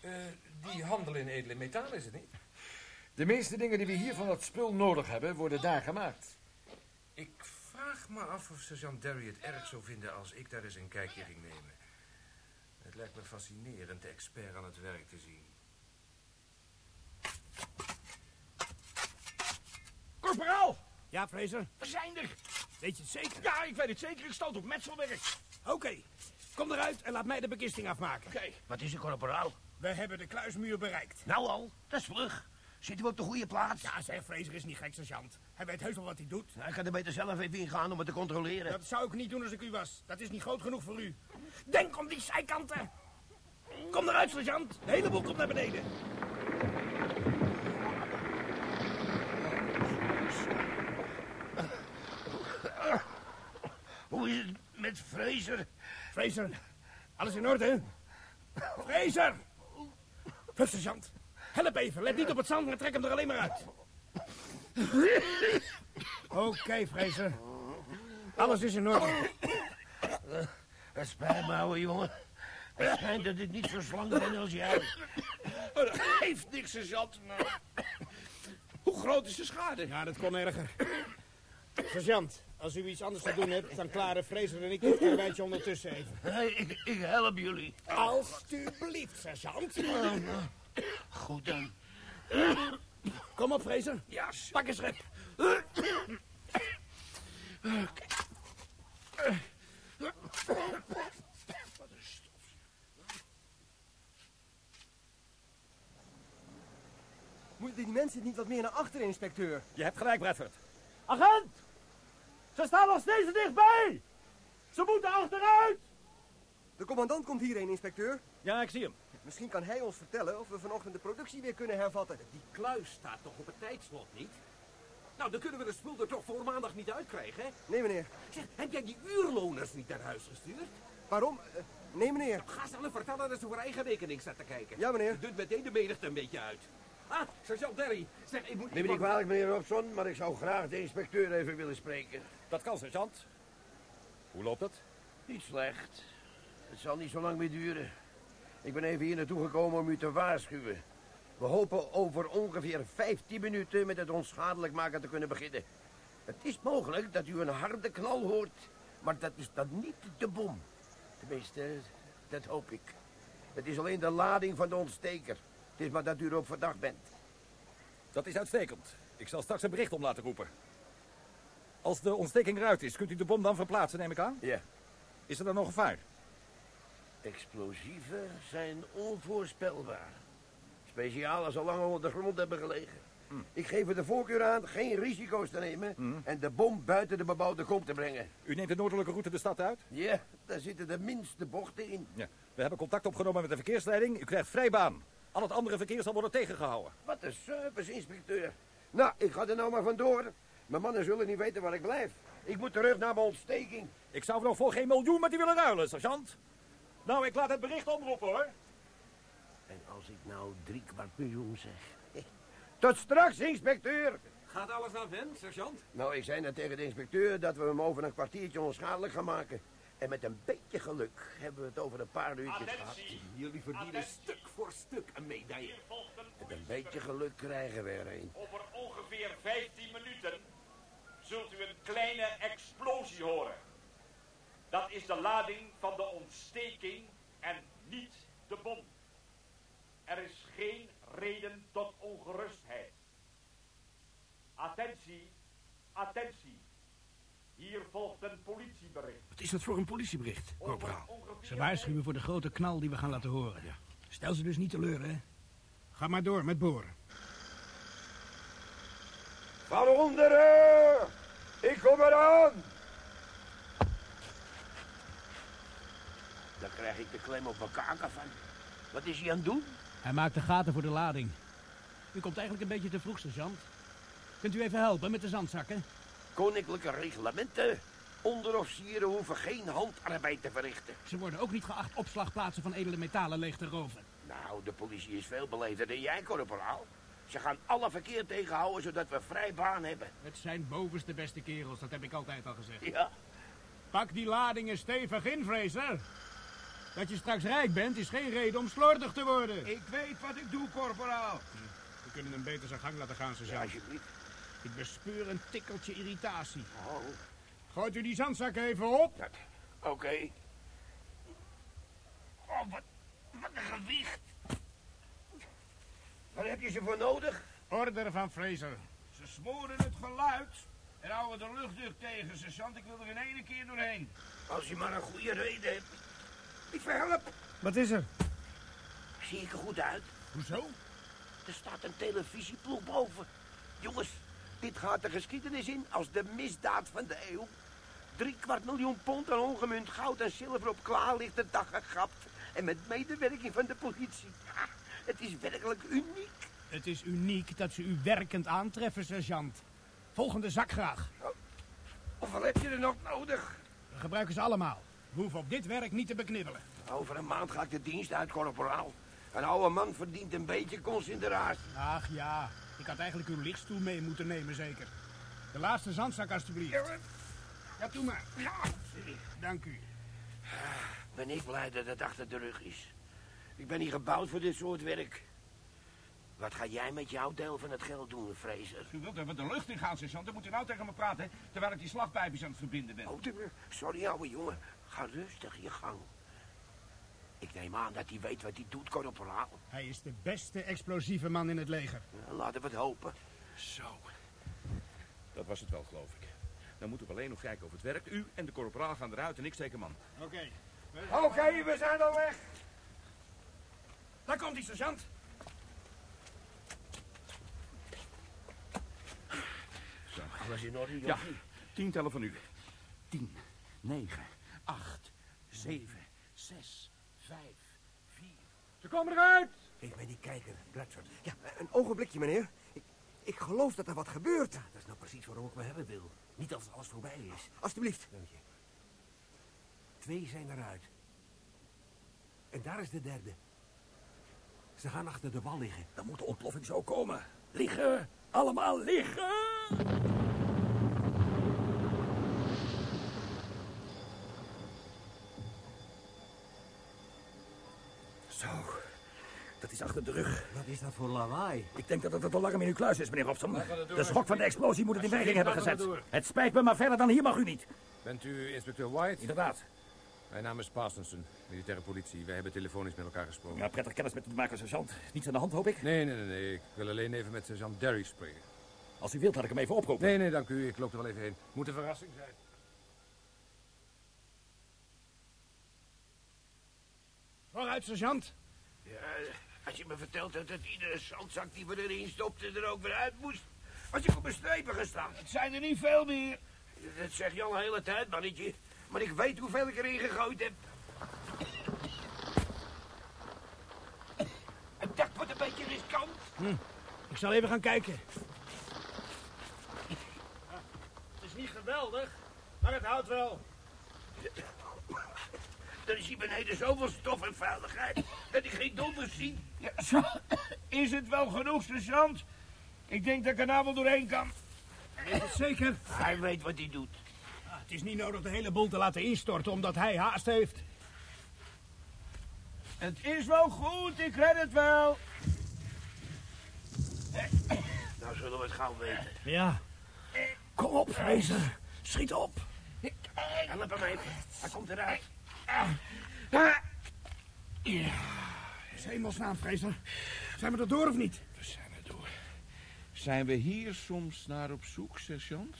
Eh, die handel in edele metalen is het niet? De meeste dingen die we hier van dat spul nodig hebben, worden daar gemaakt. Ik vraag me af of sergeant Derry het erg zou vinden als ik daar eens een kijkje ging nemen. Het lijkt me fascinerend de expert aan het werk te zien. Corporaal! Ja, Fraser? We zijn er. Weet je het zeker? Ja, ik weet het zeker. Ik stoot op metselwerk. Oké. Kom eruit en laat mij de bekisting afmaken. Oké. Wat is er, corporaal? We hebben de kluismuur bereikt. Nou al, dat is vlug. Zitten we op de goede plaats? Ja, zeg, Fraser is niet gek, sergeant. Hij weet heus wel wat hij doet. Nou, ik er beter zelf even ingaan om het te controleren. Dat zou ik niet doen als ik u was. Dat is niet groot genoeg voor u. Denk om die zijkanten. Kom eruit, sergeant. De hele boel komt naar beneden. Hoe is het met Fraser? Fraser, alles in orde? Fraser! Vlug, sergeant. Help even. Let niet op het zand, maar trek hem er alleen maar uit. Oké, Fraser. Alles is in orde. Het spijt me, ouwe jongen. Het schijnt dat ik niet zo slank ben als jij. Dat geeft niks, sergeant. Hoe groot is de schade? Ja, dat kon erger. Sergeant, als u iets anders te doen hebt, dan klaren Fraser en ik dit karweitje ondertussen even. Nee, ik, ik help jullie. Alsjeblieft, sergeant. Oh, nou. Goed dan. Kom op, Fraser. Ja, Pak een schep. Moeten die mensen niet wat meer naar achteren, inspecteur? Je hebt gelijk, Bradford. Agent! Ze staan nog steeds dichtbij! Ze moeten achteruit! De commandant komt hierheen, inspecteur. Ja, ik zie hem. Misschien kan hij ons vertellen of we vanochtend de productie weer kunnen hervatten. Die kluis staat toch op het tijdslot niet? Nou, dan kunnen we de spul er toch voor maandag niet uitkrijgen, hè? Nee, meneer. Zeg, heb jij die uurloners niet naar huis gestuurd? Waarom? Eh, nee, meneer. Ga ze allen vertellen dat ze voor eigen rekening staat te kijken. Ja, meneer. Je doet meteen de menigte een beetje uit. Ah, sergeant Derry. Zeg, ik moet... Neem me niet kwalijk, meneer Robson, maar ik zou graag de inspecteur even willen spreken. Dat kan, sergeant. Hoe loopt het? Niet slecht. Het zal niet zo lang meer duren. Ik ben even hier naartoe gekomen om u te waarschuwen. We hopen over ongeveer 15 minuten met het onschadelijk maken te kunnen beginnen. Het is mogelijk dat u een harde knal hoort, maar dat is dan niet de bom. Tenminste, dat hoop ik. Het is alleen de lading van de ontsteker. Het is maar dat u erop verdacht bent. Dat is uitstekend. Ik zal straks een bericht om laten roepen. Als de ontsteking eruit is, kunt u de bom dan verplaatsen, neem ik aan? Ja. Is er dan nog gevaar? Explosieven zijn onvoorspelbaar. Speciaal als ze lang onder de grond hebben gelegen. Ik geef er de voorkeur aan geen risico's te nemen... en de bom buiten de bebouwde kom te brengen. U neemt de noordelijke route de stad uit? Ja, daar zitten de minste bochten in. Ja. We hebben contact opgenomen met de verkeersleiding. U krijgt vrijbaan. Al het andere verkeer zal worden tegengehouden. Wat een service, inspecteur. Nou, ik ga er nou maar vandoor. Mijn mannen zullen niet weten waar ik blijf. Ik moet terug naar mijn ontsteking. Ik zou nog voor geen miljoen met u willen ruilen, sergeant. Nou, ik laat het bericht omroepen, hoor. En als ik nou drie kwart miljoen zeg. Tot straks, inspecteur. Gaat alles naar wens, sergeant? Nou, ik zei net tegen de inspecteur dat we hem over een kwartiertje onschadelijk gaan maken. En met een beetje geluk hebben we het over een paar uurtjes gehad. Jullie verdienen stuk voor stuk een medaille. Met een beetje geluk krijgen we er een. Over ongeveer 15 minuten zult u een kleine explosie horen. Dat is de lading van de ontsteking en niet de bom. Er is geen reden tot ongerustheid. Attentie, attentie. Hier volgt een politiebericht. Wat is dat voor een politiebericht, corporaal? Ze waarschuwen voor de grote knal die we gaan laten horen. Stel ze dus niet teleur, hè? Ga maar door met boren. Van onderen! Ik kom eraan! Krijg ik de klem op mijn kaken van. Wat is hij aan het doen? Hij maakt de gaten voor de lading. U komt eigenlijk een beetje te vroeg, sergeant. Kunt u even helpen met de zandzakken? Koninklijke reglementen. Onderofficieren hoeven geen handarbeid te verrichten. Ze worden ook niet geacht opslagplaatsen van edele metalen leeg te roven. Nou, de politie is veel beleefder dan jij, korporaal. Ze gaan alle verkeer tegenhouden, zodat we vrij baan hebben. Het zijn bovenste beste kerels, dat heb ik altijd al gezegd. Ja. Pak die ladingen stevig in, Fraser. Dat je straks rijk bent, is geen reden om slordig te worden. Ik weet wat ik doe, korporaal. We kunnen hem beter zijn gang laten gaan, sergeant. alsjeblieft. Ik bespeur een tikkeltje irritatie. Oh. Gooit u die zandzak even op. Oké. Oh, wat, wat een gewicht. Waar heb je ze voor nodig? Order van Fraser. Ze smoren het geluid en houden de lucht dicht tegen, sergeant. Ik wil er in één keer doorheen. Als je maar een goede reden hebt. Ik verhelp. Wat is er? Zie ik er goed uit? Hoezo? Er staat een televisieploeg boven. Jongens, dit gaat de geschiedenis in als de misdaad van de eeuw. Drie kwart miljoen pond aan ongemunt goud en zilver op klaarlichte dag gegapt. En met medewerking van de politie. Ha, het is werkelijk uniek. Het is uniek dat ze u werkend aantreffen, sergeant. Volgende zak graag. Hoeveel heb je er nog nodig? We gebruiken ze allemaal. We hoeven op dit werk niet te beknibbelen. Over een maand ga ik de dienst uit, korporaal. Een oude man verdient een beetje concentratie. Ach ja, ik had eigenlijk uw lichtstoel mee moeten nemen, zeker. De laatste zandzak, alstublieft. Ja, doe maar. Ja, dank u. Ben ik blij dat het achter de rug is. Ik ben niet gebouwd voor dit soort werk. Wat ga jij met jouw deel van het geld doen, Fraser? U wilt even de lucht in gaan, sergeant. Dan moet u nou tegen me praten, terwijl ik die slagpijpjes aan het verbinden ben. Oh, sorry, ouwe jongen. Ga rustig je gang. Ik neem aan dat hij weet wat hij doet, korporaal. Hij is de beste explosieve man in het leger. Nou, Laten we het hopen. Zo. Dat was het wel, geloof ik. Dan moeten we alleen nog kijken of het werkt. U en de korporaal gaan eruit en ik steek hem aan. Oké. Oké, we zijn al weg. Daar komt die sergeant. Zo. Alles in orde, Ja, jochie? tien tellen van u. Tien, negen, acht, zeven, zes, vijf, vier. Ze komen eruit! Geef mij die kijker, Bradford. Ja, een ogenblikje, meneer. Ik, ik geloof dat er wat gebeurt. dat is nou precies waarom ik me hebben wil. Niet als alles voorbij is. Alsjeblieft. Dank je. Twee zijn eruit. En daar is de derde. Ze gaan achter de wal liggen. Dan moet de ontploffing zo komen. Liggen! Allemaal liggen! Zo, dat is achter de rug. Wat is dat voor lawaai? Ik denk dat het te lang in uw kluis is, meneer Robson. De schok van de explosie moet het in werking hebben gezet. Het spijt me, maar verder dan hier mag u niet. Bent u inspecteur White? Inderdaad. Mijn naam is Parsonson, militaire politie. Wij hebben telefonisch met elkaar gesproken. Ja, prettig kennis met te maken, sergeant. Niets aan de hand, hoop ik? Nee, nee, nee, nee. Ik wil alleen even met sergeant Derry spreken. Als u wilt, had ik hem even oproepen. Nee, nee, dank u. Ik loop er wel even heen. Moet een verrassing zijn. Sergeant. Ja, als je me vertelt dat het iedere zandzak die we erin stopten er ook weer uit moest. Was ik op mijn strepen gestaan. Het zijn er niet veel meer. Dat zeg je al een hele tijd, mannetje. Maar ik weet hoeveel ik erin gegooid heb. Het dak wordt een beetje riskant. Hm. Ik zal even gaan kijken. Het is niet geweldig, maar het houdt wel. Er is hier beneden zoveel stof en vuiligheid dat ik geen donders zie. Ja, zo. Is het wel genoeg, sergeant? Ik denk dat ik er nou wel doorheen kan. Weet het zeker? Hij weet wat hij doet. Ah, Het is niet nodig de hele boel te laten instorten omdat hij haast heeft. Het is wel goed, ik red het wel. Nou zullen we het gauw weten. Ja. Kom op, Fraser. Schiet op. Help hem even. Hij komt eruit. Is hemelsnaam, Fraser. Zijn we er door of niet? We zijn er door. Zijn we hier soms naar op zoek, sergeant?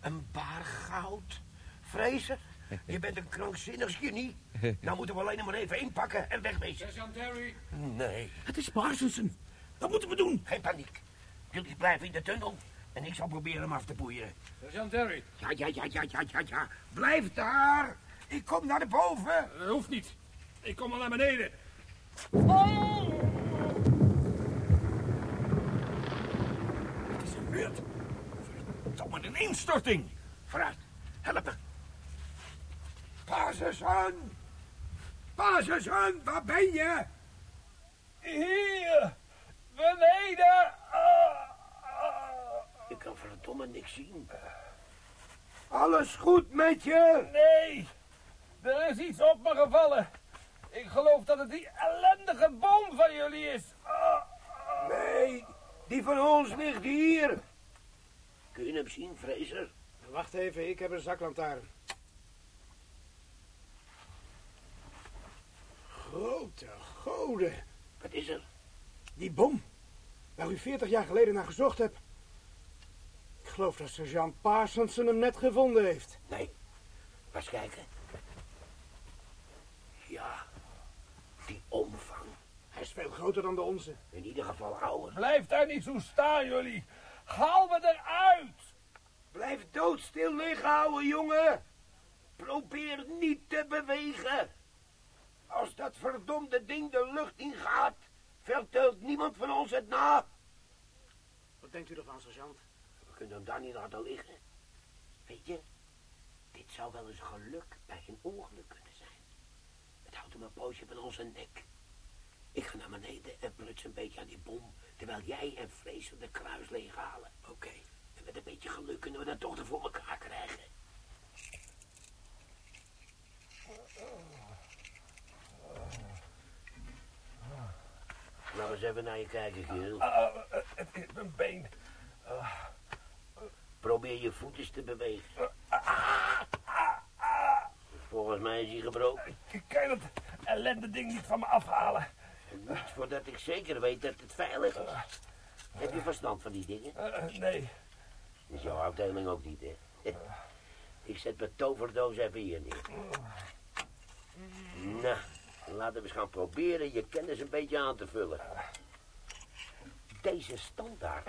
Een paar goud. Vrezen? Je bent een krankzinnig genie. Nou moeten we alleen maar even inpakken en wegwezen. Sergeant Derry. Nee. Het is Parsonson. Wat moeten we doen? Geen paniek. Jullie blijven in de tunnel en ik zal proberen hem af te boeien. Sergeant Derry. Ja, ja, ja, ja, ja, ja, ja. Blijf daar. Ik kom naar boven. Dat hoeft niet. Ik kom al naar beneden. Wat is er gebeurd? Verdomme, een instorting. Vooruit. Help me. Pasenson! Pasenson, waar ben je? Hier, beneden. Ah, Ik kan verdomme niks zien. Alles goed met je? Nee, er is iets op me gevallen. Ik geloof dat het die ellendige boom van jullie is. Ah, Nee, die van ons ligt hier. Kun je hem zien, Fraser? Wacht even, ik heb een zaklantaarn. Grote goden. Wat is er? Die bom, waar u 40 jaar geleden naar gezocht hebt. Ik geloof dat sergeant Parsons hem net gevonden heeft. Nee, maar eens kijken. Ja, die omvang. Hij is veel groter dan de onze. In ieder geval ouder. Blijf daar niet zo staan, jullie. Haal me eruit. Blijf doodstil liggen, ouwe jongen. Probeer niet te bewegen. Als dat verdomde ding de lucht ingaat, vertelt niemand van ons het na. Wat denkt u ervan, sergeant? We kunnen hem daar niet laten liggen. Weet je, dit zou wel eens geluk bij een ongeluk kunnen houdt hem een poosje van onze nek. Ik ga naar beneden en pruts een beetje aan die bom, terwijl jij en Fraser de kruis leeghalen. Oké. En met een beetje geluk kunnen we dat toch er voor elkaar krijgen. Laat eens even naar je kijken, kerel. Ah, het is mijn been. Probeer je voetjes te bewegen. Volgens mij is hij gebroken. Ik kan dat ellende ding niet van me afhalen. Niet voordat ik zeker weet dat het veilig is. Heb je verstand van die dingen? Eh, nee. Dat is jouw afdeling ook niet, hè? Ik zet mijn toverdoos even hier neer. Nou, laten we eens gaan proberen je kennis een beetje aan te vullen. Deze standaard,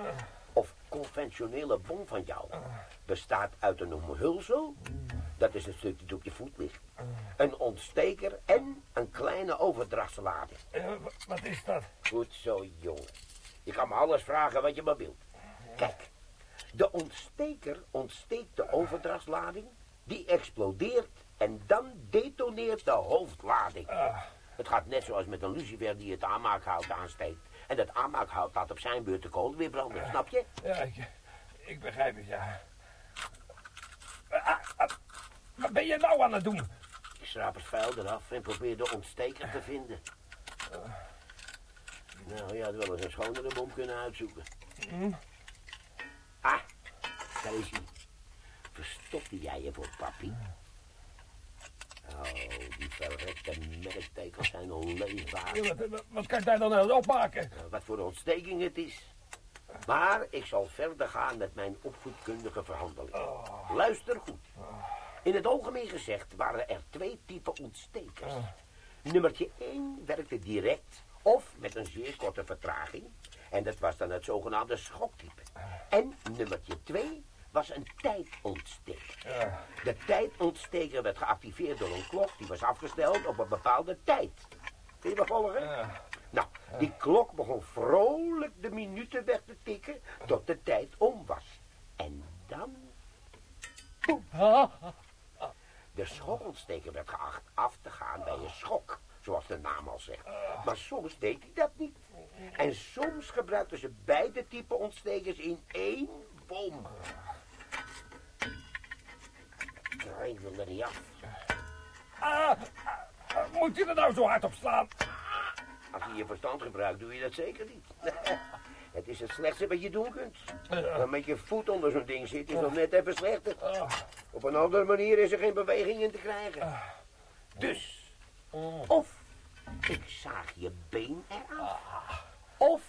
of conventionele bom van jou, bestaat uit een omhulsel, dat is een stuk dat op je voet ligt, een ontsteker en een kleine overdrachtslading. Eh, wat is dat? Goed zo, jongen. Je kan me alles vragen wat je maar wilt. Kijk, de ontsteker ontsteekt de overdrachtslading, die explodeert en dan detoneert de hoofdlading. Het gaat net zoals met een lucifer die het aanmaakhout aansteekt. En dat aanmaakhout laat op zijn beurt de kolen weer branden, snap je? Ja, ik, ik begrijp het, ja. Ah, ah, wat ben je nou aan het doen? Ik schraap het vuil eraf en probeer de ontsteker te vinden. Nou, je had wel eens een schonere bom kunnen uitzoeken. Ah, daar is hij. Verstopte jij je voor papi? Oh, die verrekte merktekens zijn onleesbaar. Ja, wat, wat- kan ik daar dan uit opmaken? Nou, Wat voor ontsteking het is. Maar ik zal verder gaan met mijn opvoedkundige verhandeling. Luister goed. In het algemeen gezegd waren er twee typen ontstekers. Nummertje 1 werkte direct of met een zeer korte vertraging. En dat was dan het zogenaamde schoktype. En nummertje 2 was een tijdontsteker. De tijdontsteker werd geactiveerd door een klok die was afgesteld op een bepaalde tijd. Kun je me volgen? Nou, die klok begon vrolijk de minuten weg te tikken tot de tijd om was. En dan... Boem. De schokontsteker werd geacht af te gaan bij een schok, zoals de naam al zegt. Maar soms deed hij dat niet. En soms gebruikten ze beide typen ontstekers in één bom. Trein wil er niet af. Ah, ah, ah, moet je er nou zo hard op slaan? Als je je verstand gebruikt, doe je dat zeker niet. Het is het slechtste wat je doen kunt. Dan met je voet onder zo'n ding zit, is nog net even slechter. Op een andere manier is er geen beweging in te krijgen. Dus, of ik zaag je been eraf. Of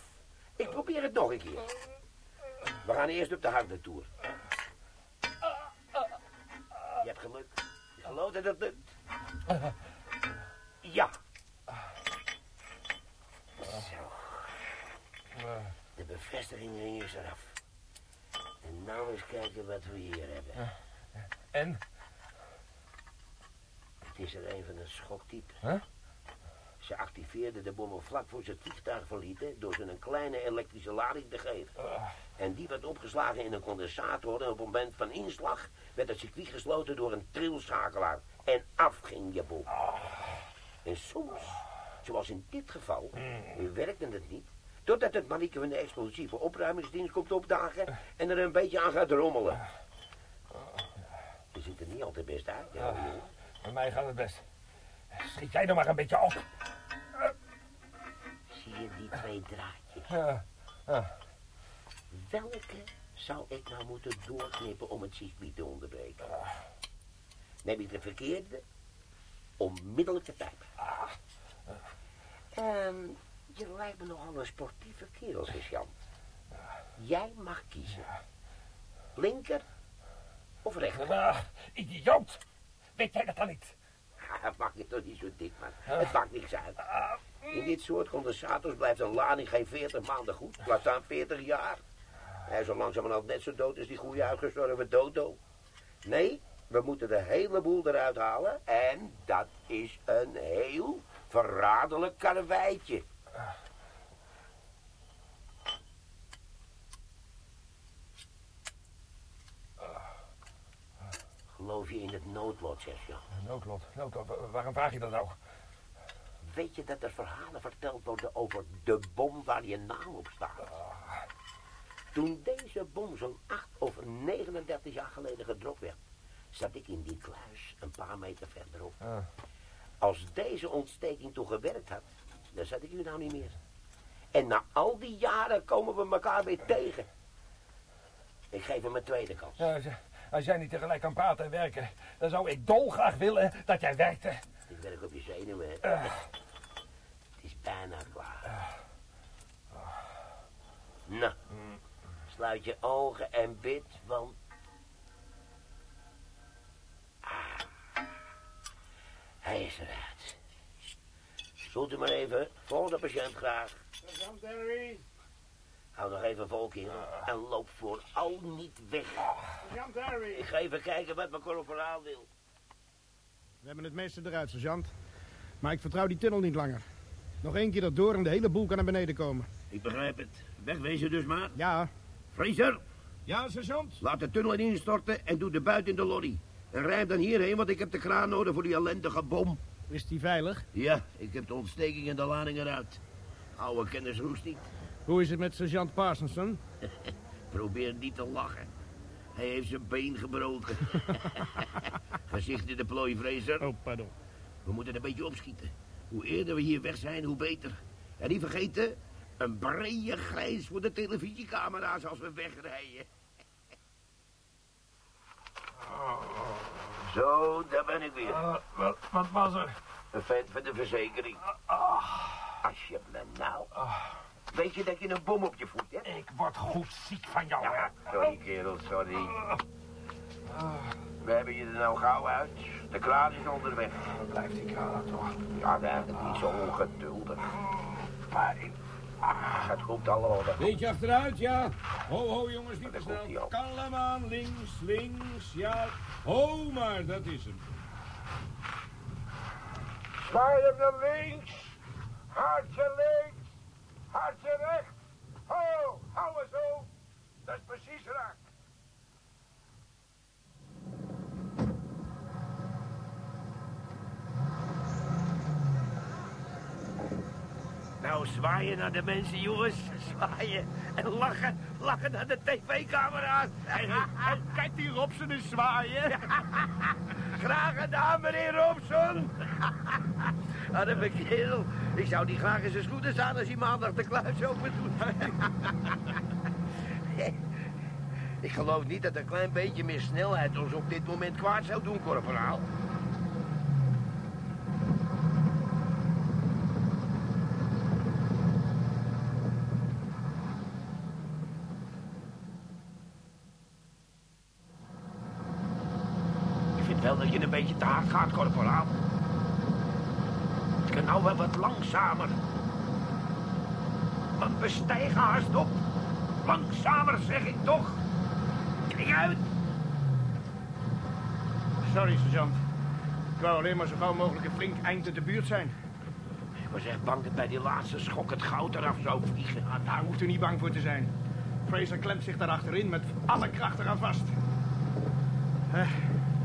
ik probeer het nog een keer. We gaan eerst op de harde toer. Je hebt geluk. Gelooft dat het lukt. Ja. Zo. De bevestiging is eraf. En nou eens kijken wat we hier hebben. En? Het is er een van een schoktype. Huh? Ze activeerden de bom al vlak voor ze het vliegtuig verlieten... door ze een kleine elektrische lading te geven. En die werd opgeslagen in een condensator... en op het moment van inslag werd het circuit gesloten door een trilschakelaar. En af ging je boel. En soms, zoals in dit geval, werkte het niet. Totdat het manneke van de explosieve opruimingsdienst komt opdagen en er een beetje aan gaat rommelen. Je ziet er niet altijd best uit, ja, jongen. Bij mij gaat het best. Schiet jij nog maar een beetje op. Die twee draadjes? Welke zou ik nou moeten doorknippen om het circuit te onderbreken? Neem ik de verkeerde? Onmiddellijk te pijpen. Ehm, je lijkt me nogal een sportieve kerel, sergeant. Jij mag kiezen. Linker of rechter? Ah, idioot! Weet jij dat dan niet? Maakt je toch niet zo dik, man. Het maakt niks uit. In dit soort condensators blijft een lading geen 40 maanden goed. Laat staan 40 jaar. Hij is zo langzamerhand net zo dood als die goede uitgestorven dodo. Nee, we moeten de hele boel eruit halen. En dat is een heel verraderlijk karweitje. Geloof je in het noodlot, sergeant? Noodlot, noodlot. Wa- Waarom vraag je dat nou? Weet je dat er verhalen verteld worden over de bom waar je naam op staat? Toen deze bom zo'n 8 of 39 jaar geleden gedropt werd, zat ik in die kluis een paar meter verderop. Als deze ontsteking toen gewerkt had, dan zat ik hier nou niet meer. En na al die jaren komen we elkaar weer tegen. Ik geef hem een tweede kans. Ja, als, jij niet tegelijk kan praten en werken, dan zou ik dolgraag willen dat jij werkte. Ik werk op je zenuwen, hè. Eh. Bijna klaar. Nou, sluit je ogen en bid, want... Ah, hij is eruit. Spoelt u maar even. Volgende patiënt graag. Derry. Hou nog even vol, kerel. En loop vooral niet weg. Derry. Ik ga even kijken wat mijn corporaal wil. We hebben het meeste eruit, sergeant. Maar ik vertrouw die tunnel niet langer. Nog één keer dat door en de hele boel kan naar beneden komen. Ik begrijp het. Wegwezen dus maar. Ja. Fraser, Ja, sergeant. laat de tunnel instorten en doe de buit in de lorry. En rijd dan hierheen, want ik heb de kraan nodig voor die ellendige bom. Is die veilig? Ja, ik heb de ontsteking en de lading eruit. Oude kennis roest niet. Hoe is het met sergeant Parsonson? Probeer niet te lachen. Hij heeft zijn been gebroken. Gezicht in de plooi, Fraser. Oh, pardon. We moeten een beetje opschieten. Hoe eerder we hier weg zijn, hoe beter. En niet vergeten, een brede grijs voor de televisiecamera's als we wegrijden. Zo, daar ben ik weer. wat, wat was er? Een vent van de verzekering. Alsjeblieft, nou. Weet je dat je een bom op je voet hebt? Ik word goed ziek van jou, hè? Sorry, kerel, sorry. We hebben je er nou gauw uit. De kraan is onderweg. Blijft die kraan toch? Ja, is niet zo ongeduldig. Maar ik... Ah, het komt allemaal weg. Beetje achteruit, ja. Ho, ho, jongens, niet te snel. Kalm aan, links, links, ja. Ho, maar dat is hem. Zwaai hem naar links. Hartje links. Hartje rechts. Ho, hou zo. Dat is precies raak. Nou, zwaaien naar de mensen, jongens. Zwaaien. En lachen. Lachen naar de tv-camera's. En, en kijk die Robson eens zwaaien. graag gedaan, meneer Robson. Arme kerel. Ik zou die graag in zijn schoenen staan als hij maandag de kluis open doet. Ik geloof niet dat een klein beetje meer snelheid ons op dit moment kwaad zou doen, korporaal. Ik vind wel dat je een beetje te hard gaat, korporaal. Het kan nou wel wat langzamer. Want we stijgen haast op. Langzamer, zeg ik toch. Kijk uit. Sorry, sergeant. Ik wou alleen maar zo gauw mogelijk een flink eind in de buurt zijn. Ik was echt bang dat bij die laatste schok het goud eraf zou vliegen. Daar hoeft u niet bang voor te zijn. Fraser klemt zich daar achterin met alle kracht eraan vast.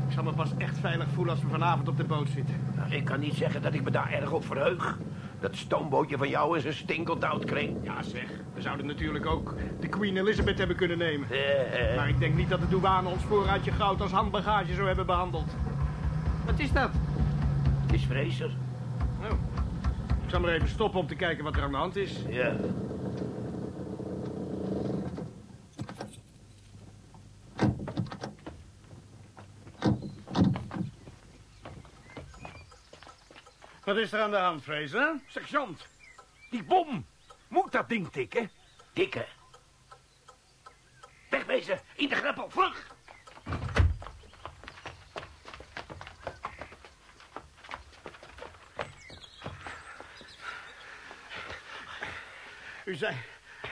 Ik zal me pas echt veilig voelen als we vanavond op de boot zitten. Nou, ik kan niet zeggen dat ik me daar erg op verheug. Dat stoombootje van jou is een stinkend oud kring. Ja, zeg. We zouden natuurlijk ook de Queen Elizabeth hebben kunnen nemen. Eh, Maar ik denk niet dat de douane ons voorraadje goud als handbagage zou hebben behandeld. Wat is dat? Het is Fraser. Nou, ik zal maar even stoppen om te kijken wat er aan de hand is. Ja. Wat is er aan de hand, Fraser? Sergeant, die bom. Moet dat ding tikken? Tikken? Wegwezen, in de greppel, vlug! U zei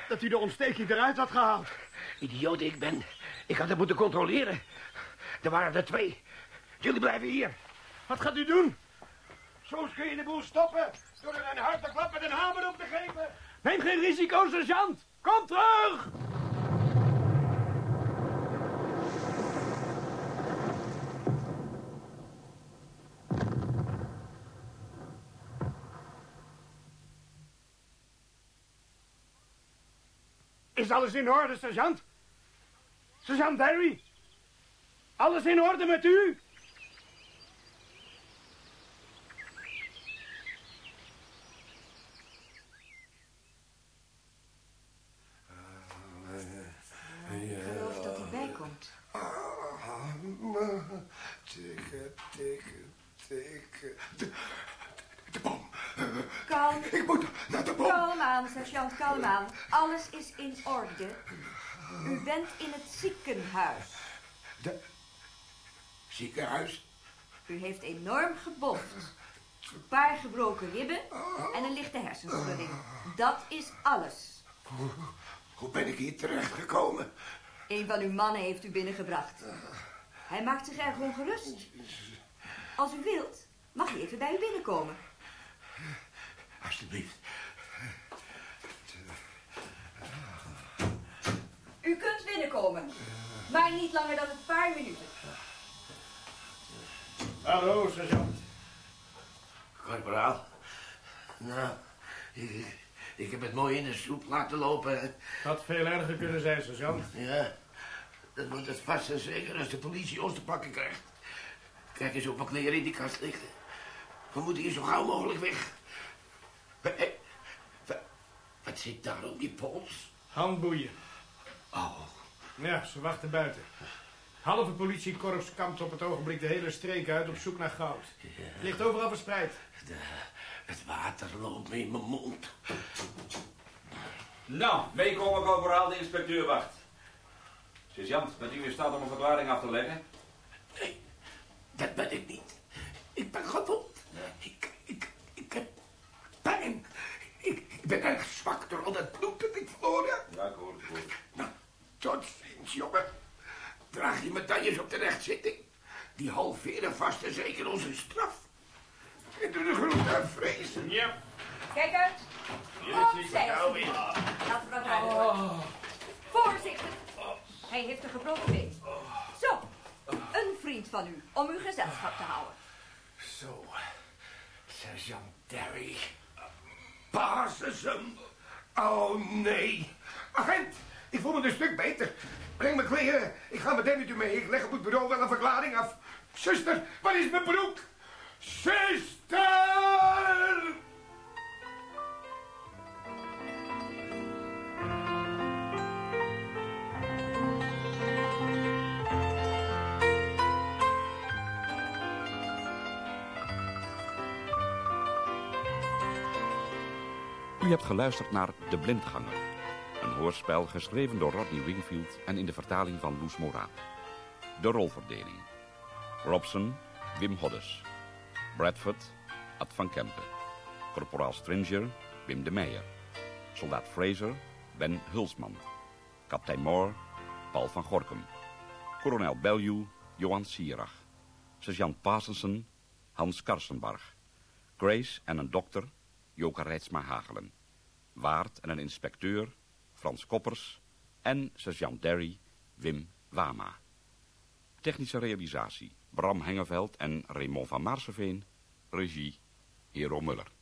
dat u de ontsteking eruit had gehaald. Idioot ik ben. Ik had het moeten controleren. Er waren er twee. Jullie blijven hier. Wat gaat u doen? Zo kun je de boel stoppen door er een harde klap met een hamer op te geven. Neem geen risico, sergeant. Kom terug! Is alles in orde, sergeant? Sergeant Barry? Alles in orde met u? Ik geloof dat hij bijkomt. Tikken, tikken, tikken. Kalm. Ik moet naar de bom. Kalm aan, sergeant, kalm aan. Alles is in orde. U bent in het ziekenhuis. Ziekenhuis? U heeft enorm geboft. Een paar gebroken ribben en een lichte hersenschudding. Dat is alles. Hoe, hoe ben ik hier terechtgekomen? Een van uw mannen heeft u binnengebracht. Hij maakt zich erg ongerust. Als u wilt, mag hij even bij u binnenkomen. Alsjeblieft. U kunt binnenkomen. Maar niet langer dan een paar minuten. Hallo, sergeant. Corporaal. Nou, ik, ik heb het mooi in de soep laten lopen. Had veel erger kunnen zijn, sergeant. Ja, dat wordt het vast en zeker als de politie ons te pakken krijgt. Kijk eens op mijn kleren in die kast liggen. We moeten hier zo gauw mogelijk weg. Eh, wa- Wat zit daar op die pols? Handboeien. Oh. Ja, ze wachten buiten. Halve politiekorps kampt op het ogenblik de hele streek uit op zoek naar goud. Het ligt overal verspreid. De- het water loopt me in mijn mond. Nou, meekomen, corporaal, de inspecteur wacht. Sergeant, bent u in staat om een verklaring af te leggen? Dat ben ik niet. Ik ben gewond. Ik, ik, ik heb pijn. Ik, ik ben erg zwak door al dat bloed dat ik verloren heb. Ja, ik hoor het, ik hoor het. Nou, tot ziens, jongen. Draag je medailles op de rechtzitting. Die halveren vast en zeker onze straf. En doe de groente aan vrezen. Ja. Kijk uit. Opzij. Nou. Laten we dat rijden. Voorzichtig. Hij heeft een gebroken been. Zo. Een vriend van u, om uw gezelschap te houden. Sergeant Derry. Basisum. Oh, nee. Agent, ik voel me een stuk beter. Breng mijn kleren. Ik ga meteen met u mee. Ik leg op het bureau wel een verklaring af. Zuster, waar is mijn broek? Zuster! Hebt geluisterd naar De Blindganger. Een hoorspel geschreven door Rodney Wingfield en in de vertaling van Loes Mora. De rolverdeling. Robson, Wim Hoddes. Bradford, Ad van Kempen. Corporaal Stringer, Wim de Meijer. Soldaat Fraser, Ben Hulsman. Kaptein Moore, Paul van Gorkum. Kolonel Bellew, Johan Sierach. Sergeant Pasensen, Hans Karsenbarg. Grace en een dokter, Joka Rijtsma Hagelen. Waard en een inspecteur, Frans Koppers. En sergeant Derry, Wim Wama. Technische realisatie Bram Hengeveld en Raymond van Maarseveen. Regie Hero Muller.